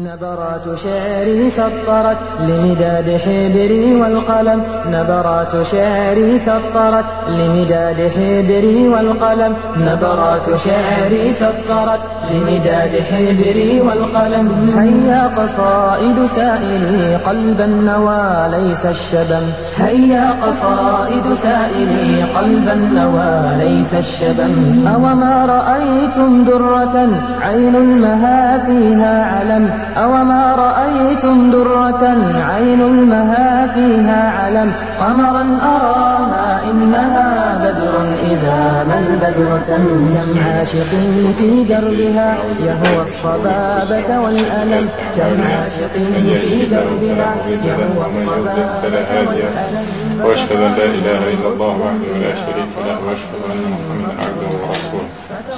نبرات شعري سطرت لمداد حبري والقلم. نبرات شعري سطرت لمداد حبري والقلم. نبرات شعري سطرت لمداد حبري والقلم. هيا قصائد سائلي قلب النوى ليس الشبم. هيا قصائد سائلي قلب النوى ليس الشبم. أوما رأيتم درة عين المها فيها علم. أوما رأيتم درة عين المها فيها علم قمرا أراها إنها بدر إذا ما البدر كم عاشق في دربها يهوى الصبابة والألم كم عاشق في دربها يهوى الصبابة والألم وأشهد أن لا إله إلا الله وحده لا شريك له وأشهد أن محمدا عبده ورسوله.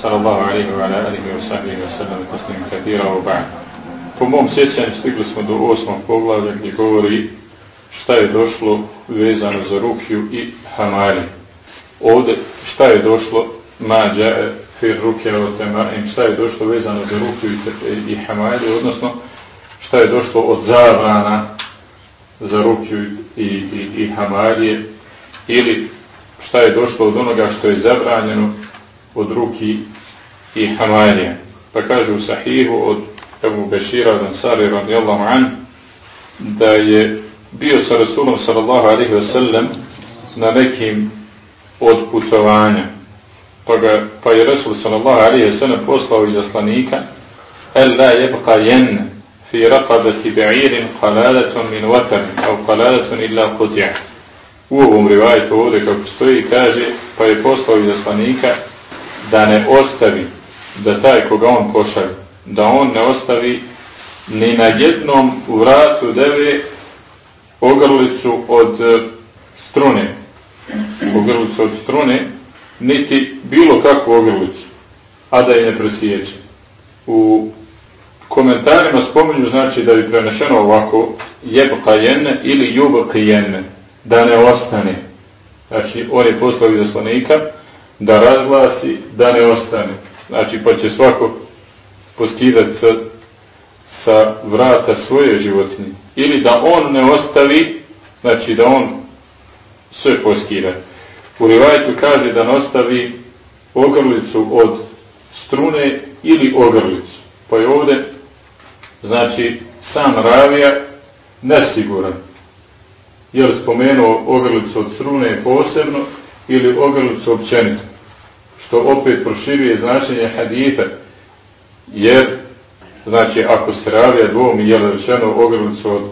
صلى الله عليه وعلى آله وصحبه وسلم تسليما كثيرا وبعد. Po mom sjećanju stigli smo do osmog poglavlja gdje govori šta je došlo vezano za rukiju i hamari. Ovdje šta je došlo mađa fir rukija o temarim, šta je došlo vezano za rukiju i, i hamari, odnosno šta je došlo od zabrana za rukiju i, i, i hamarije ili šta je došlo od onoga što je zabranjeno od ruki i hamarije. Pa kaže u sahihu od Ebu Bešira Ansari radijallahu an da je bio sa Rasulom sallallahu alaihi ve sellem na nekim od putovanja. Pa, ga, pa je Rasul sallallahu alaihi ve sellem poslao iz aslanika el la jebqa jen fi raqabati ba'irin qalalatun min watarin au qalalatun illa kutja u ovom rivajtu ovdje kako stoji kaže pa je poslao iz aslanika da ne ostavi da taj koga on pošalje da on ne ostavi ni na jednom vratu deve ogrlicu od e, strune. Ogrlicu od strune niti bilo kakvu ogrlicu a da je ne presjeće u komentarima spominju znači da bi prenešeno ovako jebka jenne ili jubka jenne da ne ostane. Znači on je poslao izaslanika da razglasi da ne ostane. Znači pa će svako poskidati sa, sa vrata svoje životinje. Ili da on ne ostavi, znači da on sve poskida. U rivajtu kaže da ne ostavi ogrlicu od strune ili ogrlicu. Pa je ovdje, znači, sam ravija nesiguran. Je li spomenuo ogrlicu od strune posebno ili ogrlicu općenito? Što opet proširuje značenje hadijeta jer znači ako se ravija dvom i jel rečeno ogrlicu od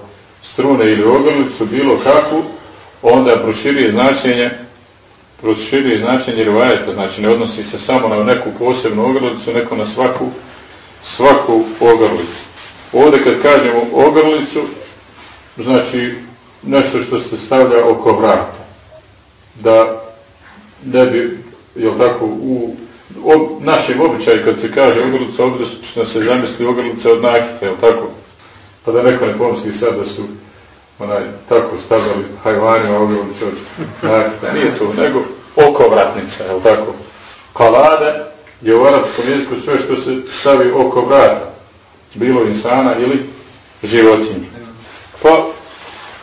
strune ili ogrlicu bilo kakvu onda proširuje značenje proširuje značenje rivajeta znači ne odnosi se samo na neku posebnu ogrlicu neko na svaku svaku ogrlicu. Ovdje kad kažemo ogrlicu znači nešto što se stavlja oko vrata da ne bi jel tako u ob, našem običaju kad se kaže ogrlica, obično se zamisli ogrlica od nakita, je tako? Pa da neko ne pomisli sad da su onaj, tako stavljali hajvanima ogrlice od nakita. Nije to, nego okovratnica, je tako? Kalade je u arabskom jeziku sve što se stavi oko vrata, bilo insana ili životinje. Pa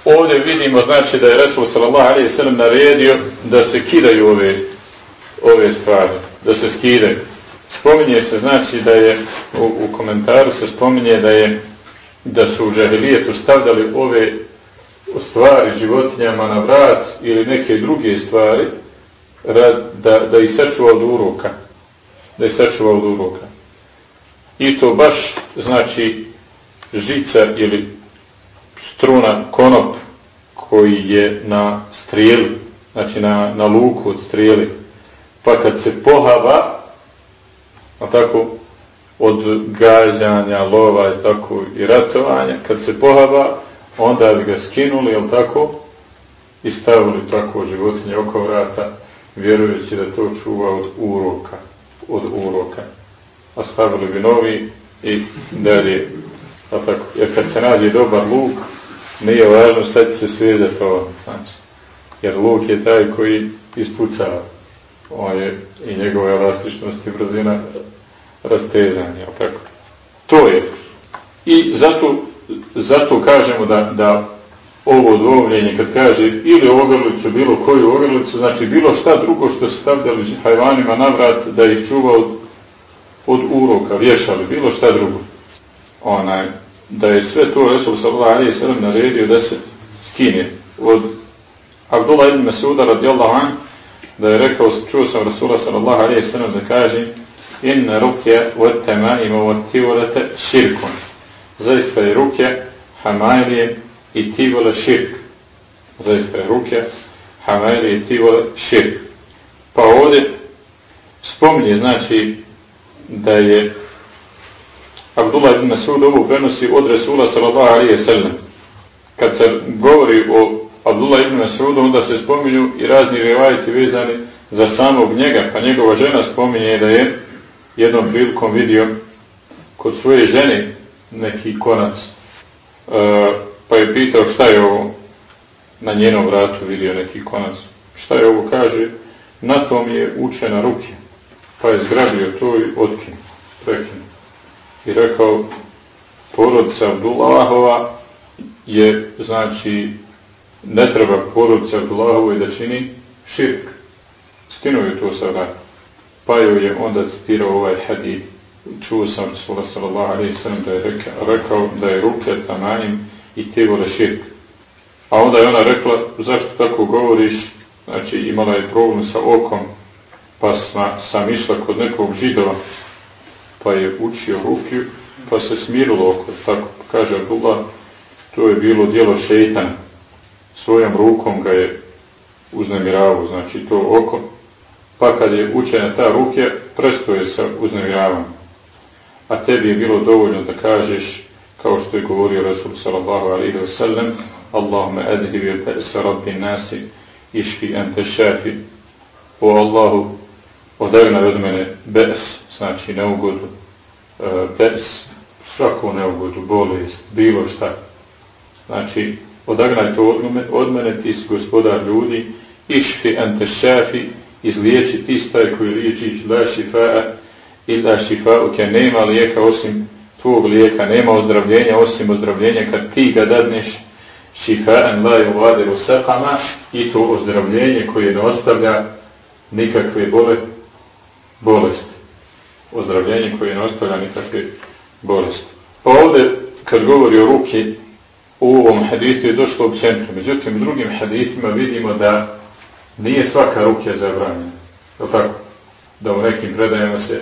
ovdje vidimo znači da je Resul sallallahu alaihi sallam naredio da se kidaju ove, ove stvari da se skide. Spominje se znači da je u, u komentaru se spominje da je da su u džahilijetu stavljali ove stvari životinjama na vrat ili neke druge stvari rad, da, da ih sačuva od uroka. Da ih sačuva od uroka. I to baš znači žica ili struna konop koji je na strijeli, znači na, na luku od strijeli, pa kad se pohava a tako od gađanja, lova i tako i ratovanja, kad se pohava onda bi ga skinuli, jel tako i stavili tako životinje oko vrata vjerujući da to čuva od uroka od uroka. A stavili bi novi i dalje a tako, jer kad se nađe dobar luk nije važno šta će se svezati ovo znači, jer luk je taj koji ispucava on je i njegova elastičnost i brzina rastezanja, tako. To je. I zato, zato kažemo da, da ovo dovljenje, kad kaže ili ogrlicu, bilo koju ogrlicu, znači bilo šta drugo što se stavljali hajvanima na vrat da ih čuva od, od uroka, vješali, bilo šta drugo. Onaj, da je sve to Resul sallallahu alaihi sallam naredio da se skine. Od Abdullah ibn Masuda radijallahu anhu da je rekao, čuo sam Rasula sallallahu alaihi sallam da kaže inna rukja od temaima od tivolete širkun. Zaista je rukja hamajlije i tivole širk. Zaista je rukja hamajlije i tivole širk. Pa ovdje spominje, znači, da je Abdullah ibn Masud ovo prenosi od Resula sallallahu alaihi sallam. Kad se govori o Abdullah ibn Masud, onda se spominju i razni revajati vezani za samog njega, pa njegova žena spominje da je jednom prilikom vidio kod svoje žene neki konac. E, pa je pitao šta je ovo na njenom vratu vidio neki konac. Šta je ovo kaže? Na tom je učena ruke. Pa je zgrabio to i otkinuo, prekinuo i rekao porodica Abdullahova je znači ne treba porodica Abdullahovoj da čini širk. Skinuo je to sa vrata pa joj je onda citirao ovaj hadid čuo sam Sula sallallahu alaihi sallam da je rekao, rekao da je ruke tamanim i tijelo da širk. A onda je ona rekla zašto tako govoriš? Znači imala je problem sa okom pa sam išla kod nekog židova pa je učio rukiju, pa se smirilo oko, tako kaže Abdullah, to je bilo dijelo šeitana svojom rukom ga je uznemiravao, znači to oko, pa kad je učena ta ruke, prestoje sa uznemiravanjem. A tebi je bilo dovoljno da kažeš, kao što je govorio Rasul sallallahu alaihi wa sallam, Allahumma adhibi al-ba'sa rabbi nasi, išfi ente šafi, o Allahu, odavna od mene bes, znači neugodu, eh, bes, svaku neugodu, bolest, bilo šta. Znači, odagnaj to od mene, ti si gospodar ljudi, išfi ante šafi, izliječi ti staj koji liječiš la šifa'a ila la šifa'uke, nema lijeka osim tvog lijeka, nema ozdravljenja osim ozdravljenja. Kad ti ga dadneš šifa'an la je uvadiru sakama i to ozdravljenje koje ne ostavlja nikakve bole, bolesti. Ozdravljenje koje ne ostavlja nikakve bolesti. Pa ovdje, kad govori o ruki, u ovom hadisu je došlo općenito. Međutim, u drugim hadisima vidimo da nije svaka rukja zabranjena. Je tako? Da u nekim predajama se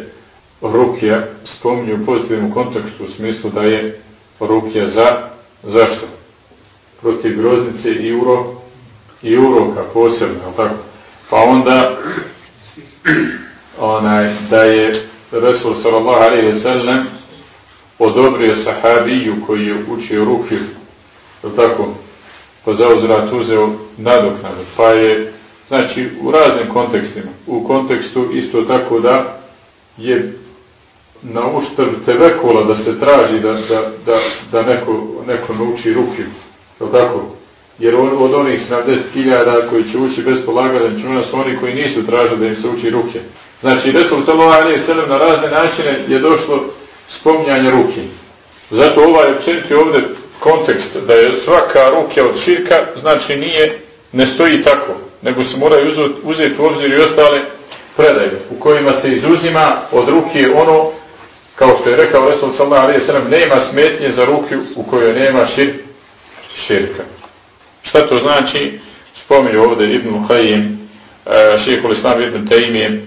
rukja spominju u pozitivnom kontekstu u smislu da je rukja za zašto? Protiv groznice i uro i uroka posebno, je tako? Pa onda onaj, da je Resul sallallahu alaihi wa sallam odobrio sahabiju koji je učio ruke, je tako, pa zauzrat uzeo nadoknadu, pa je, znači, u raznim kontekstima, u kontekstu isto tako da je na uštrb tevekola da se traži da, da, da, da neko, neko nauči rukiju, je tako, jer on, od onih 70.000 koji će ući bez polaganja čuna su oni koji nisu tražili da im se uči ruke. Znači, Resul sallallahu alaihi sallam na razne načine je došlo spominjanje ruke. Zato ovaj općeniti ovdje kontekst da je svaka ruke od širka, znači nije, ne stoji tako, nego se moraju uzeti, uzeti u obzir i ostale predaje u kojima se izuzima od ruke ono, kao što je rekao Resul sallallahu alaihi sallam, nema smetnje za ruke u kojoj nema šir, širka. Šta to znači? Spominju ovdje Ibn Hajim, eh, šehekul Islam Ibn Taymijem,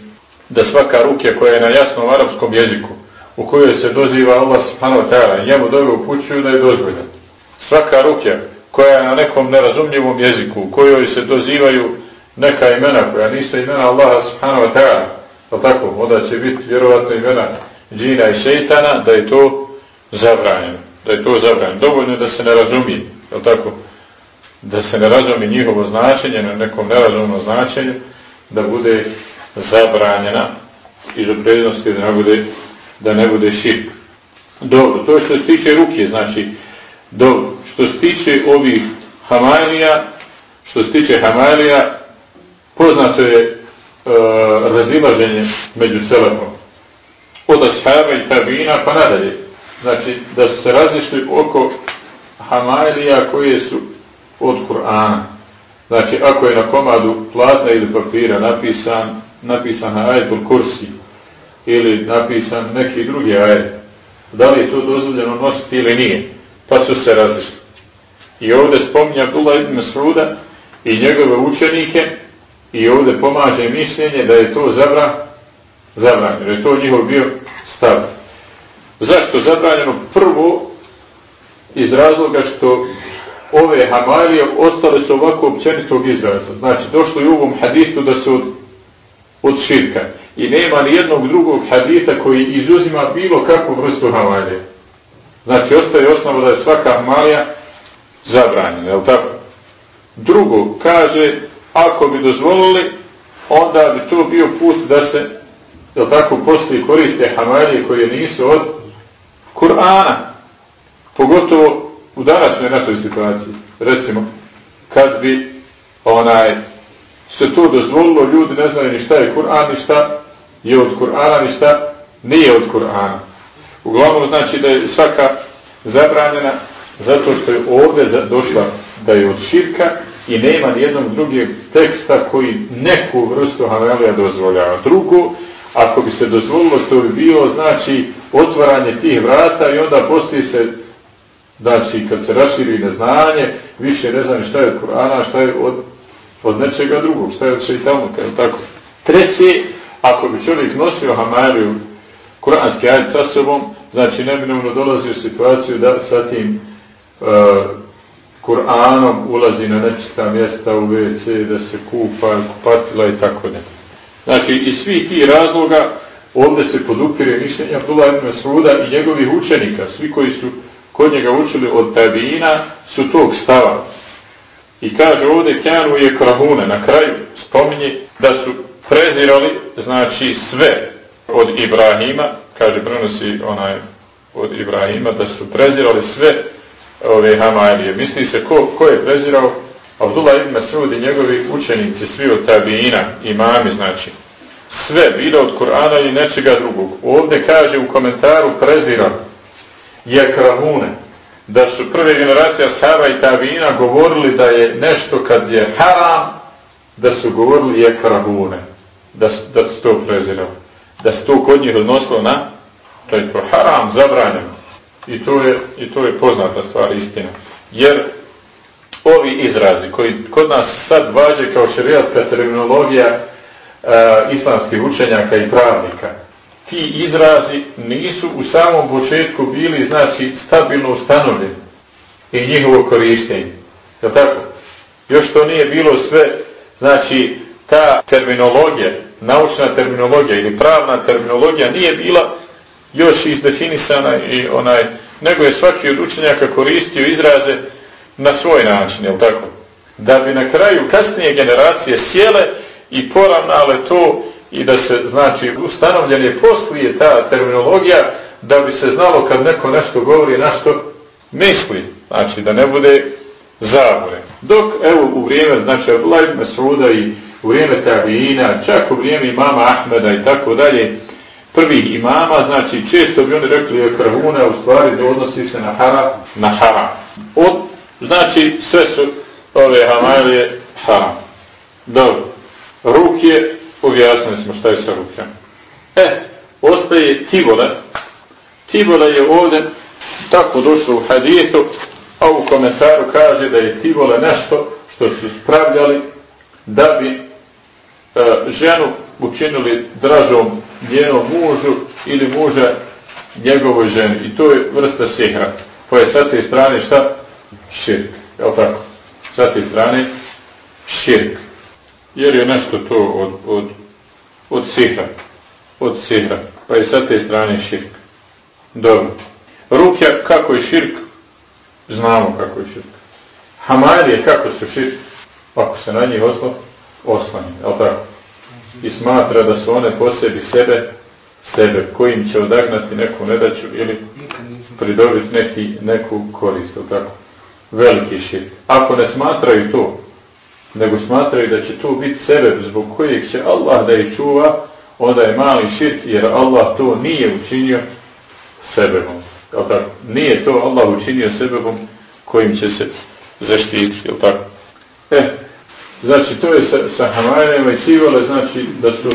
da svaka ruke koja je na jasnom arapskom jeziku, u kojoj se doziva Allah subhanahu wa ta'ala, njemu dobe upućuju da je dozvoljena. Svaka rukja koja je na nekom nerazumljivom jeziku, u kojoj se dozivaju neka imena koja nisu imena Allaha subhanahu wa ta'ala, pa tako, onda će biti vjerovatno imena džina i šeitana, da je to zabranjeno. Da je to zabranjeno. Dovoljno da se ne razumije, je tako? Da se ne razumije njihovo značenje, na nekom nerazumnom značenju, da bude zabranjena iz oprednosti da ne bude, da ne bude širk. Dobro, to što se tiče ruke, znači, dobro, što se tiče ovih hamalija, što se tiče hamalija, poznato je e, razilaženje među selefom. Od ashaba i tabina pa nadalje. znači da su se razišli oko Hamailija koje su od Kur'ana. Znači, ako je na komadu platna ili papira napisan, napisan na ajetul kursi ili napisan neki drugi ajet, da li je to dozvoljeno nositi ili nije, pa su se razišli. I ovdje spominja Abdullah ibn Sruda i njegove učenike i ovdje pomaže mišljenje da je to zabra, zabranjeno, jer je to njihov bio stav. Zašto zabranjeno? Prvo, iz razloga što ove hamarije ostale su ovako općenitog izraza. Znači, došlo je u ovom hadithu da su od, od širka. I nema ni jednog drugog hadita koji izuzima bilo kakvu vrstu hamarije. Znači, ostaje osnova da je svaka malija zabranjena, je li tako? Drugo, kaže, ako bi dozvolili, onda bi to bio put da se, je tako, poslije koriste hamalije koje nisu od Kur'ana. Pogotovo u današnjoj našoj situaciji. Recimo, kad bi onaj se to dozvolilo, ljudi ne znaju ni šta je Kur'an, ni šta je od Kur'ana, ni šta nije od Kur'ana. Uglavnom znači da je svaka zabranjena zato što je ovdje došla da je od širka i nema ni jednog drugog teksta koji neku vrstu hamelija dozvoljava. Drugo, ako bi se dozvolilo, to bi bilo znači otvaranje tih vrata i onda postoji se znači kad se raširi neznanje, više ne znam šta je od Kur'ana, šta je od, od nečega drugog, šta je od šeitanuka, tako? Treći, ako bi čovjek nosio hamariju kuranski ajed sa sobom, znači neminovno dolazi u situaciju da sa tim e, Kur'anom ulazi na nečista mjesta u WC, da se kupa, kupatila i tako ne. Znači, iz svih tih razloga ovdje se podupire mišljenje Abdullah ibn Suda i njegovih učenika, svi koji su kod njega učili od tabina, su tog stava. I kaže ovdje Kjanu je Krahune, na kraju spominje da su prezirali, znači sve od Ibrahima, kaže prenosi onaj od Ibrahima, da su prezirali sve ove Hamarije. Misli se ko, ko je prezirao? Abdullah ibn Masud i njegovi učenici, svi od tabijina, imami, znači, sve bilo od Kur'ana i nečega drugog. Ovdje kaže u komentaru prezira jekrahune, da su prve generacije ashaba i tabijina govorili da je nešto kad je haram, da su govorili je krahune, da, da su to prezirali. Da se to kod njih odnosilo na, to je to haram, zabranjeno. I to je, i to je poznata stvar, istina. Jer ovi izrazi koji kod nas sad važe kao šerijatska terminologija e, islamskih učenjaka i pravnika, ti izrazi nisu u samom početku bili znači stabilno ustanovljeni i njihovo korištenje. Je tako? Još to nije bilo sve, znači ta terminologija, naučna terminologija ili pravna terminologija nije bila još izdefinisana i onaj, nego je svaki od učenjaka koristio izraze na svoj način, je tako? Da bi na kraju kasnije generacije sjele i poravnale to i da se, znači, ustanovljen je poslije ta terminologija da bi se znalo kad neko nešto govori na što misli, znači da ne bude zabore. Dok, evo, u vrijeme, znači, Abdullah ibn Suda i u vrijeme Tabijina, čak u vrijeme imama Ahmeda i tako dalje, prvih imama, znači često bi oni rekli je krvune, u stvari da odnosi se na haram, na haram. Od, znači sve su ove hamalije haram. Dobro. Ruke, objasnili smo šta je sa rukama. E, ostaje tibole. Tibole je ovdje tako došlo u hadijetu, a u komentaru kaže da je tibole nešto što su spravljali da bi E, ženu učinili dražom njenom mužu ili muža njegovoj ženi. I to je vrsta sihra. koja je sa te strane šta? Širk. Je li tako? Sa te strane širk. Jer je nešto to od, od, od sihra. Od sihra. Pa je sa te strane širk. Dobro. Rukja, kako je širk? Znamo kako je širk. Hamarije, kako su širk? Ako se na njih oslo, oslanje. Je tako? i smatra da su one po sebi sebe, sebe, kojim će odagnati neku nedaću ili pridobiti neki, neku korist, tako. Veliki širk. Ako ne smatraju to, nego smatraju da će tu biti sebe zbog kojeg će Allah da ih čuva, onda je mali širk jer Allah to nije učinio sebebom. Jel tako? Nije to Allah učinio sebebom kojim će se zaštiti, jel tako? E, znači to je sa, sa Havajem i tivole, znači da su,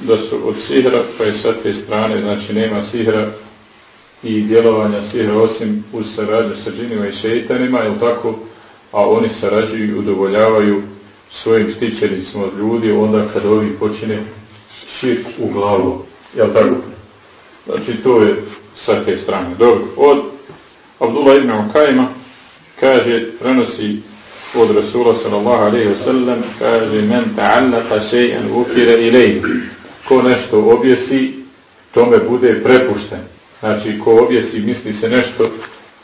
da su od sihra, pa je sa te strane, znači nema sihra i djelovanja sihra osim uz saradnju sa džinima i šeitanima, je tako? A oni sarađuju i udovoljavaju svojim štićenicima od ljudi onda kad ovi počine širk u glavu. Jel tako? Znači to je sa te strane. Dobro, od Abdullah ibn Ukajma kaže, prenosi od Rasula sallallahu alaihi wa sallam, kaže, men ta'allaka še'an ukira ilej. Ko nešto objesi, tome bude prepušten. Znači, ko objesi, misli se nešto,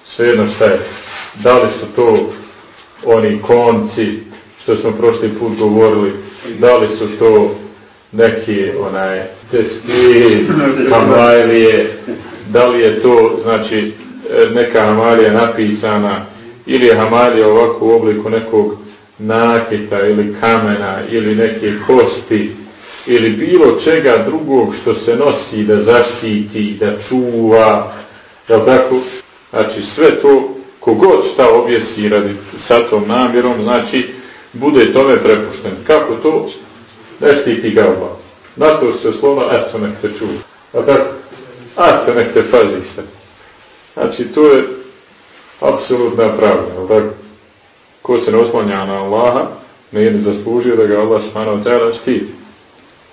svejedno šta je. Da li su to oni konci, što smo prošli put govorili, da li su to neki onaj teski, kamajlije, da li je to znači e, neka hamalija napisana ili je hamalija ovako u obliku nekog nakita ili kamena ili neke kosti ili bilo čega drugog što se nosi da zaštiti, da čuva, da tako, znači sve to kogod šta objesi radi sa tom namjerom, znači bude tome prepušten. Kako to? Ne štiti ga Allah. Na to se slova, eto nek te čuva. A tako? Eto nek te pazi sad. Znači, to je apsolutna pravda. Tako? Ko se ne oslanja na Allaha, nije ni zaslužio da ga Allah smano tela štiti.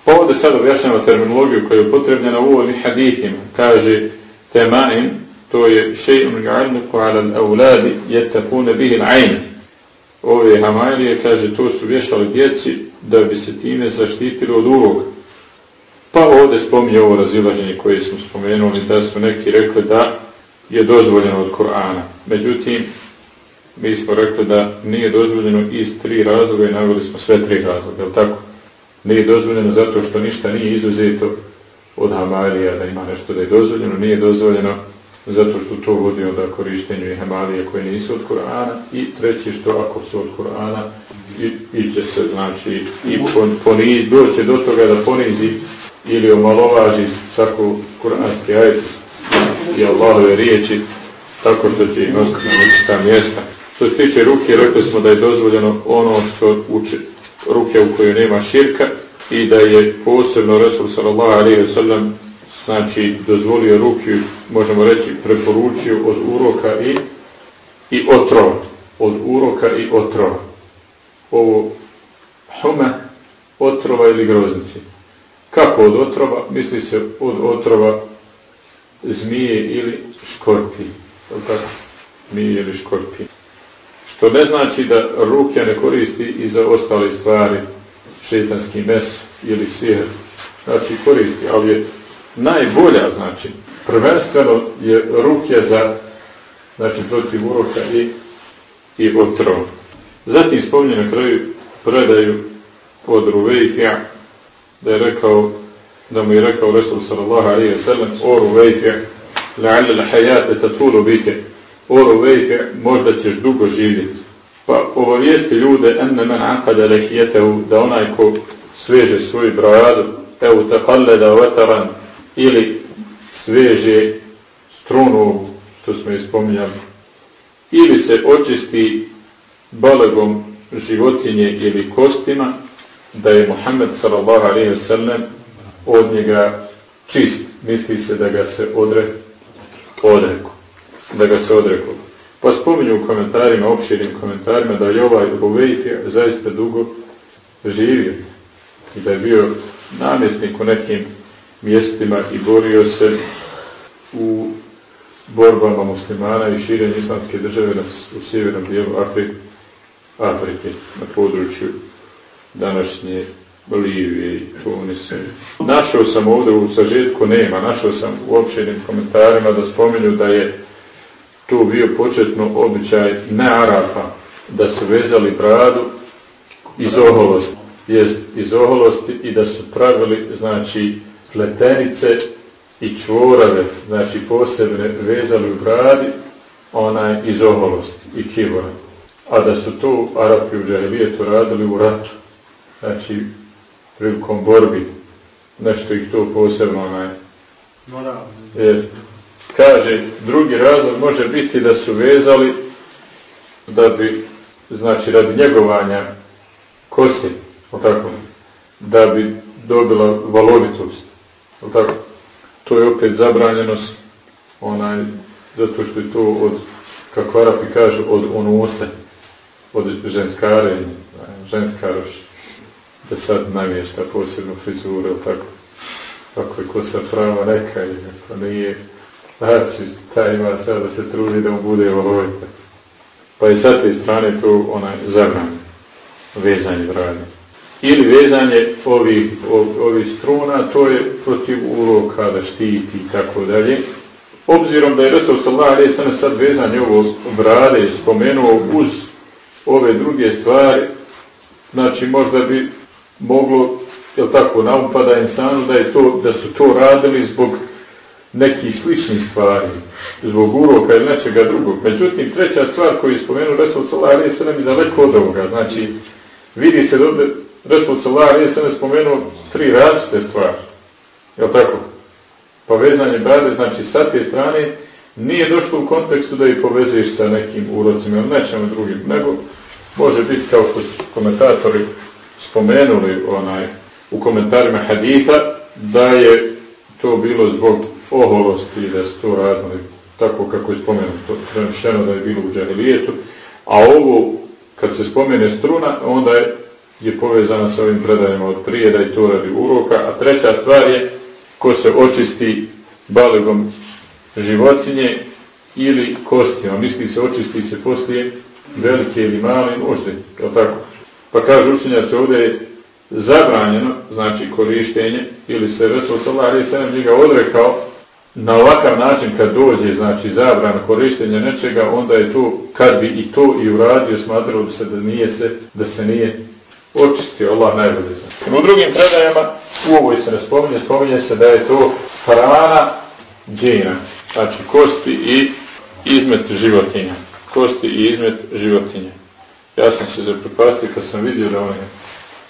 Pa ovdje sad objašnjava terminologiju koja je potrebljena u ovim hadithima. Kaže, temain, to je še'un ga'alniku ala l'auladi, jetapune bihi a'in. Ove hamalije, kaže, to su vješali djeci da bi se time zaštitili od uvoga. Pa ovdje spominje ovo razilaženje koje smo spomenuli, da su neki rekli da je dozvoljeno od Korana. Međutim, mi smo rekli da nije dozvoljeno iz tri razloga i navili smo sve tri razloga, je tako? Nije dozvoljeno zato što ništa nije izuzeto od Hamalija da ima nešto da je dozvoljeno, nije dozvoljeno zato što to vodi onda korištenju i Hamalije koje nisu od Korana i treći što ako su od Korana i, i će se znači i pon, poniz, doće do toga da ponizi ili omalovaži tako kuranski ajet i Allahove riječi tako što će ih nositi na nekista mjesta. Što se tiče ruke, rekli smo da je dozvoljeno ono što uči ruke u kojoj nema širka i da je posebno Resul sallallahu alaihi wa sallam znači dozvolio ruke, možemo reći preporučio od uroka i i otrova. Od uroka i otrova. Ovo hume otrova ili groznici. Kako od otrova? Misli se od otrova zmije ili škorpije. Zmije ili škorpije. Što ne znači da ruke ne koristi i za ostale stvari, šetanski mes ili sihr. Znači koristi, ali je najbolja, znači, prvenstveno je ruke za, znači, protiv uroka i, i otrova. Zatim spominje na kraju predaju od Ruvejka da je rekao da mu je rekao Resul sallallahu alaihi wa sallam o Ruvejke la'alla l'hajate tatulu bike. O Ruvejke možda ćeš dugo živjeti. Pa obavijesti ljude enne men ankada lehijetehu da onaj ko sveže svoj bradu evo taqalleda vataran ili sveže strunu što smo ispominjali ili se očisti balegom životinje ili kostima da je Muhammed sallallahu alaihi wa sallam od njega čist. Misli se da ga se odre, odreku. Da ga se odreku. Pa spominju u komentarima, opširim komentarima, da je ovaj Ubejke zaista dugo živio. I da je bio namjesnik u nekim mjestima i borio se u borbama muslimana i širenju islamske države u sjevernom dijelu Afrike, Afrike na području današnje Bolivije i Tunise. Našao sam ovdje u sažetku nema, našao sam u općenim komentarima da spominju da je tu bio početno običaj ne Arapa da su vezali bradu iz oholosti. Jest iz oholosti i da su pravili znači pletenice i čvorave, znači posebne vezali u bradi onaj iz oholosti i kivora. A da su tu Arapi u Džahilijetu radili u ratu. Znači prilikom borbi. Nešto ih to posebno onaj jest. Kaže, drugi razlog može biti da su vezali da bi, znači, radi njegovanja kose, tako, da bi dobila valovitost, tako, to je opet zabranjenost, onaj, zato što je to od, kako Arapi kažu, od onose, od ženskare, ženskaroš, da sad namješta posebnu frizuru, tako, kako je kosa prava neka, je, ako nije, znači, ta ima sad da se trudi da mu bude valovita. Pa je sa te strane to onaj zabran vezanje vrane. Ili vezanje ovih, ovih struna, to je protiv uroka da štiti i tako dalje. Obzirom da je Resul sallallahu alaihi sallam sad vezanje ovo brade spomenuo uz ove druge stvari, znači možda bi moglo, je tako, naupada um insanu da, je to, da su to radili zbog nekih sličnih stvari, zbog uroka ili nečega drugog. Međutim, treća stvar koju je spomenuo Resul sallallahu se nam je daleko od ovoga. Znači, vidi se da Resul sallallahu alaihi se nam spomenuo tri različite stvari. Je tako? povezanje brade, znači sa te strane, nije došlo u kontekstu da ih povezuješ sa nekim urocima ili nečem drugim, nego može biti kao što su komentatori spomenuli onaj, u komentarima haditha, da je to bilo zbog oholosti da su to radili tako kako je spomenuto, prenešeno da je bilo u džahilijetu, a ovo, kad se spomene struna, onda je, je povezana sa ovim predajama od prije da je to radi uroka, a treća stvar je ko se očisti balegom životinje ili kostima. Misli se očisti se poslije velike ili male možde. Je tako? Pa kaže učenjac ovdje je zabranjeno, znači korištenje, ili se Resul Salah je sam njega odrekao na ovakav način kad dođe, znači zabran korištenje nečega, onda je to, kad bi i to i uradio, smatralo bi se da nije se, da se nije očistio. Allah najbolje zna. U drugim predajama u ovoj se ne spominje, spominje se da je to hrana džina, znači kosti i izmet životinja. Kosti i izmet životinja. Ja sam se zaprepastio kad sam vidio da onaj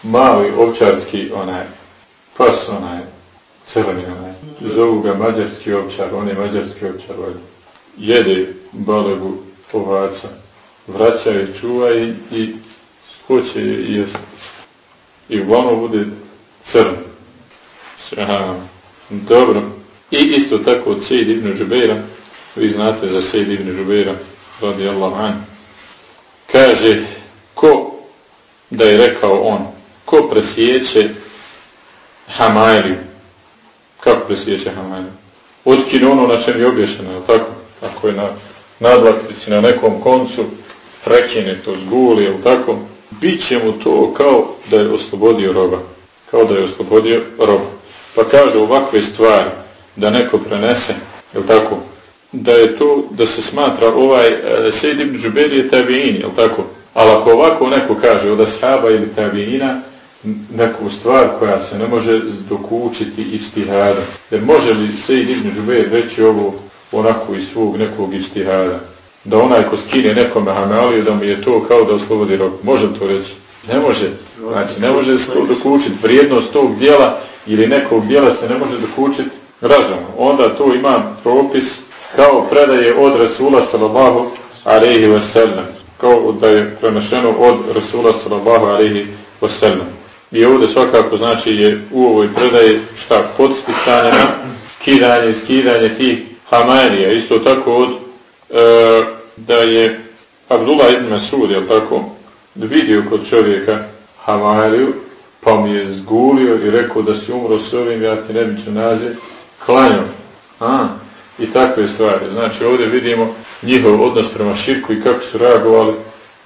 mali ovčarski onaj pas onaj crveni onaj zovu ga mađarski ovčar, on je mađarski ovčar ovdje. Jede balegu ovaca, vraća i čuva i, i hoće je jesti. I uglavnom bude crn. Aha, dobro. I isto tako od Sejid ibn Žubeira, vi znate za Sejid ibn Žubeira, radi Allah an, kaže, ko, da je rekao on, ko presjeće Hamaliju, kako presjeće Hamaliju? Otkine ono na čem je obješeno, je tako? Ako je na nadlaktici na nekom koncu, prekine to zguli, je tako? Biće mu to kao da je oslobodio roba. Kao da je oslobodio roba. Pa kaže ovakve stvari da neko prenese, je tako? Da je to, da se smatra ovaj eh, e, Sejid ibn Džuber je tabi'in, je tako? Ali ako ovako neko kaže od ashaba ili tabijina, neku stvar koja se ne može dokučiti ištihada. Jer može li Sejid ibn Džubeir reći ovo onako iz svog nekog ištihada? Da onaj ko skine nekome hamaliju, da mu je to kao da oslobodi rok. Može to reći? Ne može. Znači, ne može se to dokučiti. Vrijednost tog dijela ili nekog dijela se ne može dokučiti razum. Onda tu ima propis kao predaje od Rasula sallallahu alaihi wa sallam. Kao da je prenošeno od Rasula sallallahu alaihi wa sallam. I ovdje svakako znači je u ovoj predaje šta podsticanje na kidanje i skidanje tih hamarija. Isto tako od e, da je Abdullah ibn Masud, je tako, vidio kod čovjeka hamariju, pa mi je zgulio i rekao da si umro s ovim, ja ti ne bi će naziv, klanjao. A, I takve stvari. Znači ovdje vidimo njihov odnos prema širku i kako su reagovali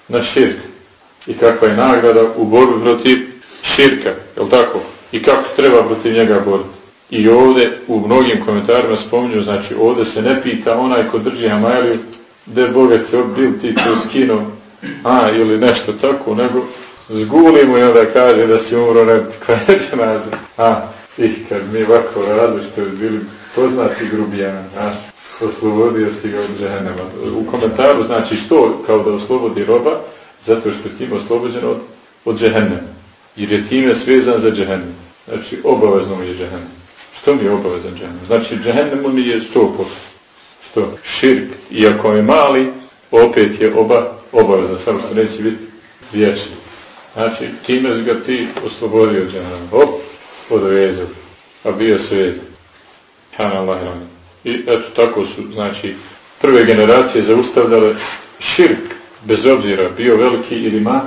na širk. I kakva je nagrada u borbi protiv širka. Je tako? I kako treba protiv njega boriti. I ovdje u mnogim komentarima spominju, znači ovdje se ne pita onaj ko drži Hamariju, gdje Boga će bil ti ko skino, a, ili nešto tako, nego zguli mu i onda kaže da si umro, ne klanjaće nazad. A, ih kad mi ovako radili što je bili poznati grubijan, a, oslobodio si ga od džehennema. U komentaru znači što kao da oslobodi roba, zato što je tim oslobođen od, od džehennema. Jer je time svezan za džehennem. Znači obavezno mi je džehennem. Što mi je obavezan džehennem? Znači džehennemu mi je sto posto. što širk, iako je mali, opet je oba obavezan, samo što neće biti vječni. Znači, time ga ti oslobodio džahnama. Hop, odvezao. A bio svezan. Subhanallah. I eto, tako su, znači, prve generacije zaustavljale širk, bez obzira bio veliki ili ma,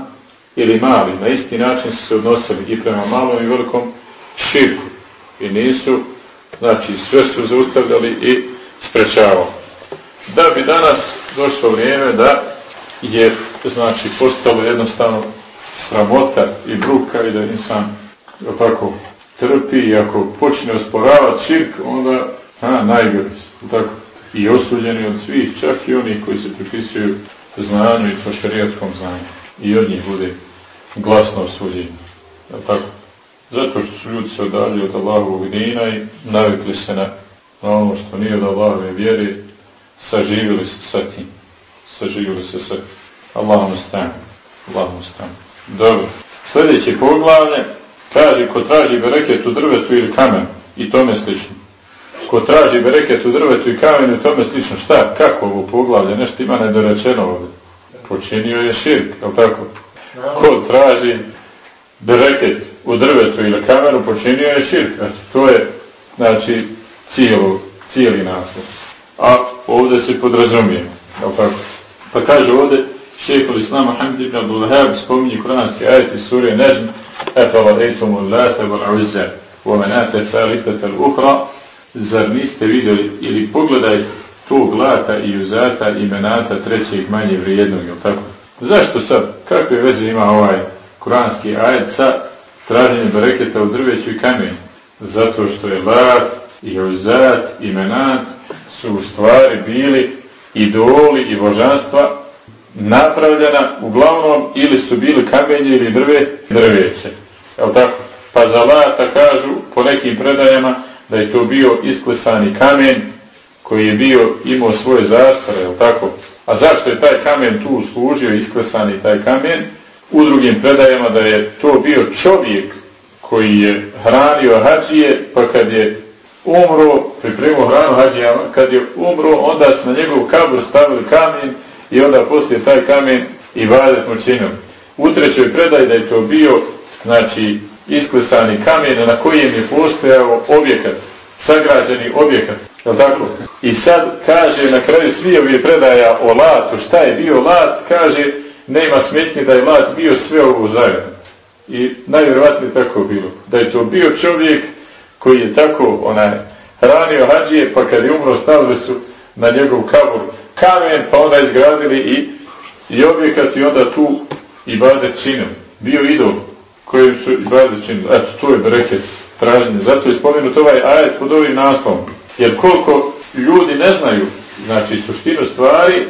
ili mali. Na isti način su se odnosili i prema malom i velikom širku. I nisu, znači, sve su zaustavljali i sprečavali. Da bi danas došlo vrijeme da je, znači, postalo jednostavno sramota i bruka i da insan tako trpi i ako počne osporavati širk, onda ha, najgori su, tako, i osuđeni od svih, čak i oni koji se pripisuju znanju i to šarijatskom znanju. I od njih bude glasno osuđenje. Tako. Zato što su ljudi se odavljali od Allahovog dina i navikli se na, na ono što nije od Allahove vjere, saživili se sa tim. Saživili se sa Allahom stanu. Allahom stanu. Dobro. Sljedeće poglavlje Traži ko traži bereket u drvetu ili kamen i tome slično. Ko traži bereket u drvetu i kamen i tome slično. Šta? Kako ovo poglavlje? Nešto ima nedorečeno ovdje. Počinio je širk, je tako? Ko traži bereket u drvetu ili kamenu počinio je širk. Znači, to je, znači, cijelo, cijeli naslov. A ovdje se podrazumije, je tako? Pa kaže ovdje, šehhul Islama Muhammed ibn Abdul Wahab spominje kuranski ajet iz sure Nežma Efa vadejtumu lata wal uzza wa Zar niste vidjeli ili pogledaj tog lata i uzata i menata trećeg manje vrijednog, je tako? Zašto sad? Kakve veze ima ovaj kuranski ajed sa traženjem bereketa u drveću i kamenu? Zato što je lat i uzat i menat su u stvari bili idoli i božanstva napravljena uglavnom ili su bili kamenje ili drve, drveće. Evo tako? Pa za lata kažu po nekim predajama da je to bio isklesani kamen koji je bio imao svoje zastore, evo tako? A zašto je taj kamen tu služio, isklesani taj kamen? U drugim predajama da je to bio čovjek koji je hranio hađije, pa kad je umro, pripremio hranu hađijama, kad je umro, onda su na njegov kabur stavili kamen i onda poslije taj kamen i vadet moćinom. U trećoj predaj da je to bio, znači, isklesani kamen na kojem je postojao objekat, sagrađeni objekat. Je tako? I sad kaže na kraju svi ovih predaja o latu, šta je bio lat, kaže, nema smetnje da je lat bio sve ovo zajedno. I najvjerovatnije tako bilo. Da je to bio čovjek koji je tako onaj ranio hađije, pa kad je umro stavili su na njegov kabur kamen, pa onda izgradili i, i objekat i onda tu i bade činom. Bio idol koji su i bade činom. Eto, to je breket traženje. Zato je spomenut ovaj ajet pod ovim naslovom. Jer koliko ljudi ne znaju, znači suštinu stvari,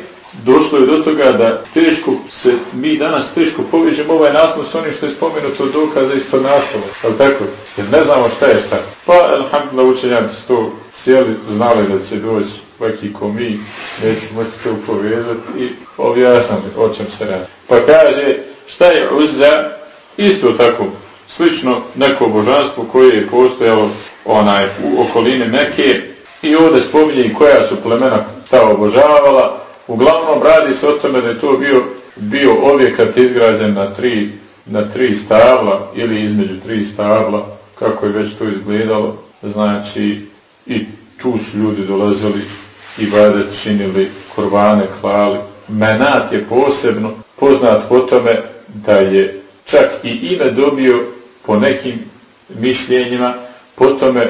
došlo je do toga da teško se, mi danas teško povežemo ovaj naslov s onim što je spomenuto dokaza ispod naslova. Ali tako? Jer ne znamo šta je šta. Pa, alhamdulillah, učenjaci to sjeli, znali da će doći vaki ko mi, neće moći to povezati i objasniti o čem se radi. Pa kaže, šta je uzza? Isto tako, slično neko božanstvo koje je postojalo onaj u okolini Mekije i ovdje spominje koja su plemena ta obožavala. Uglavnom radi se o tome da je to bio, bio objekat izgrađen na tri, na tri stabla ili između tri stabla, kako je već to izgledalo. Znači, i tu su ljudi dolazili i bade činili, kurbane klali. Menat je posebno poznat po tome da je čak i ime dobio po nekim mišljenjima, po tome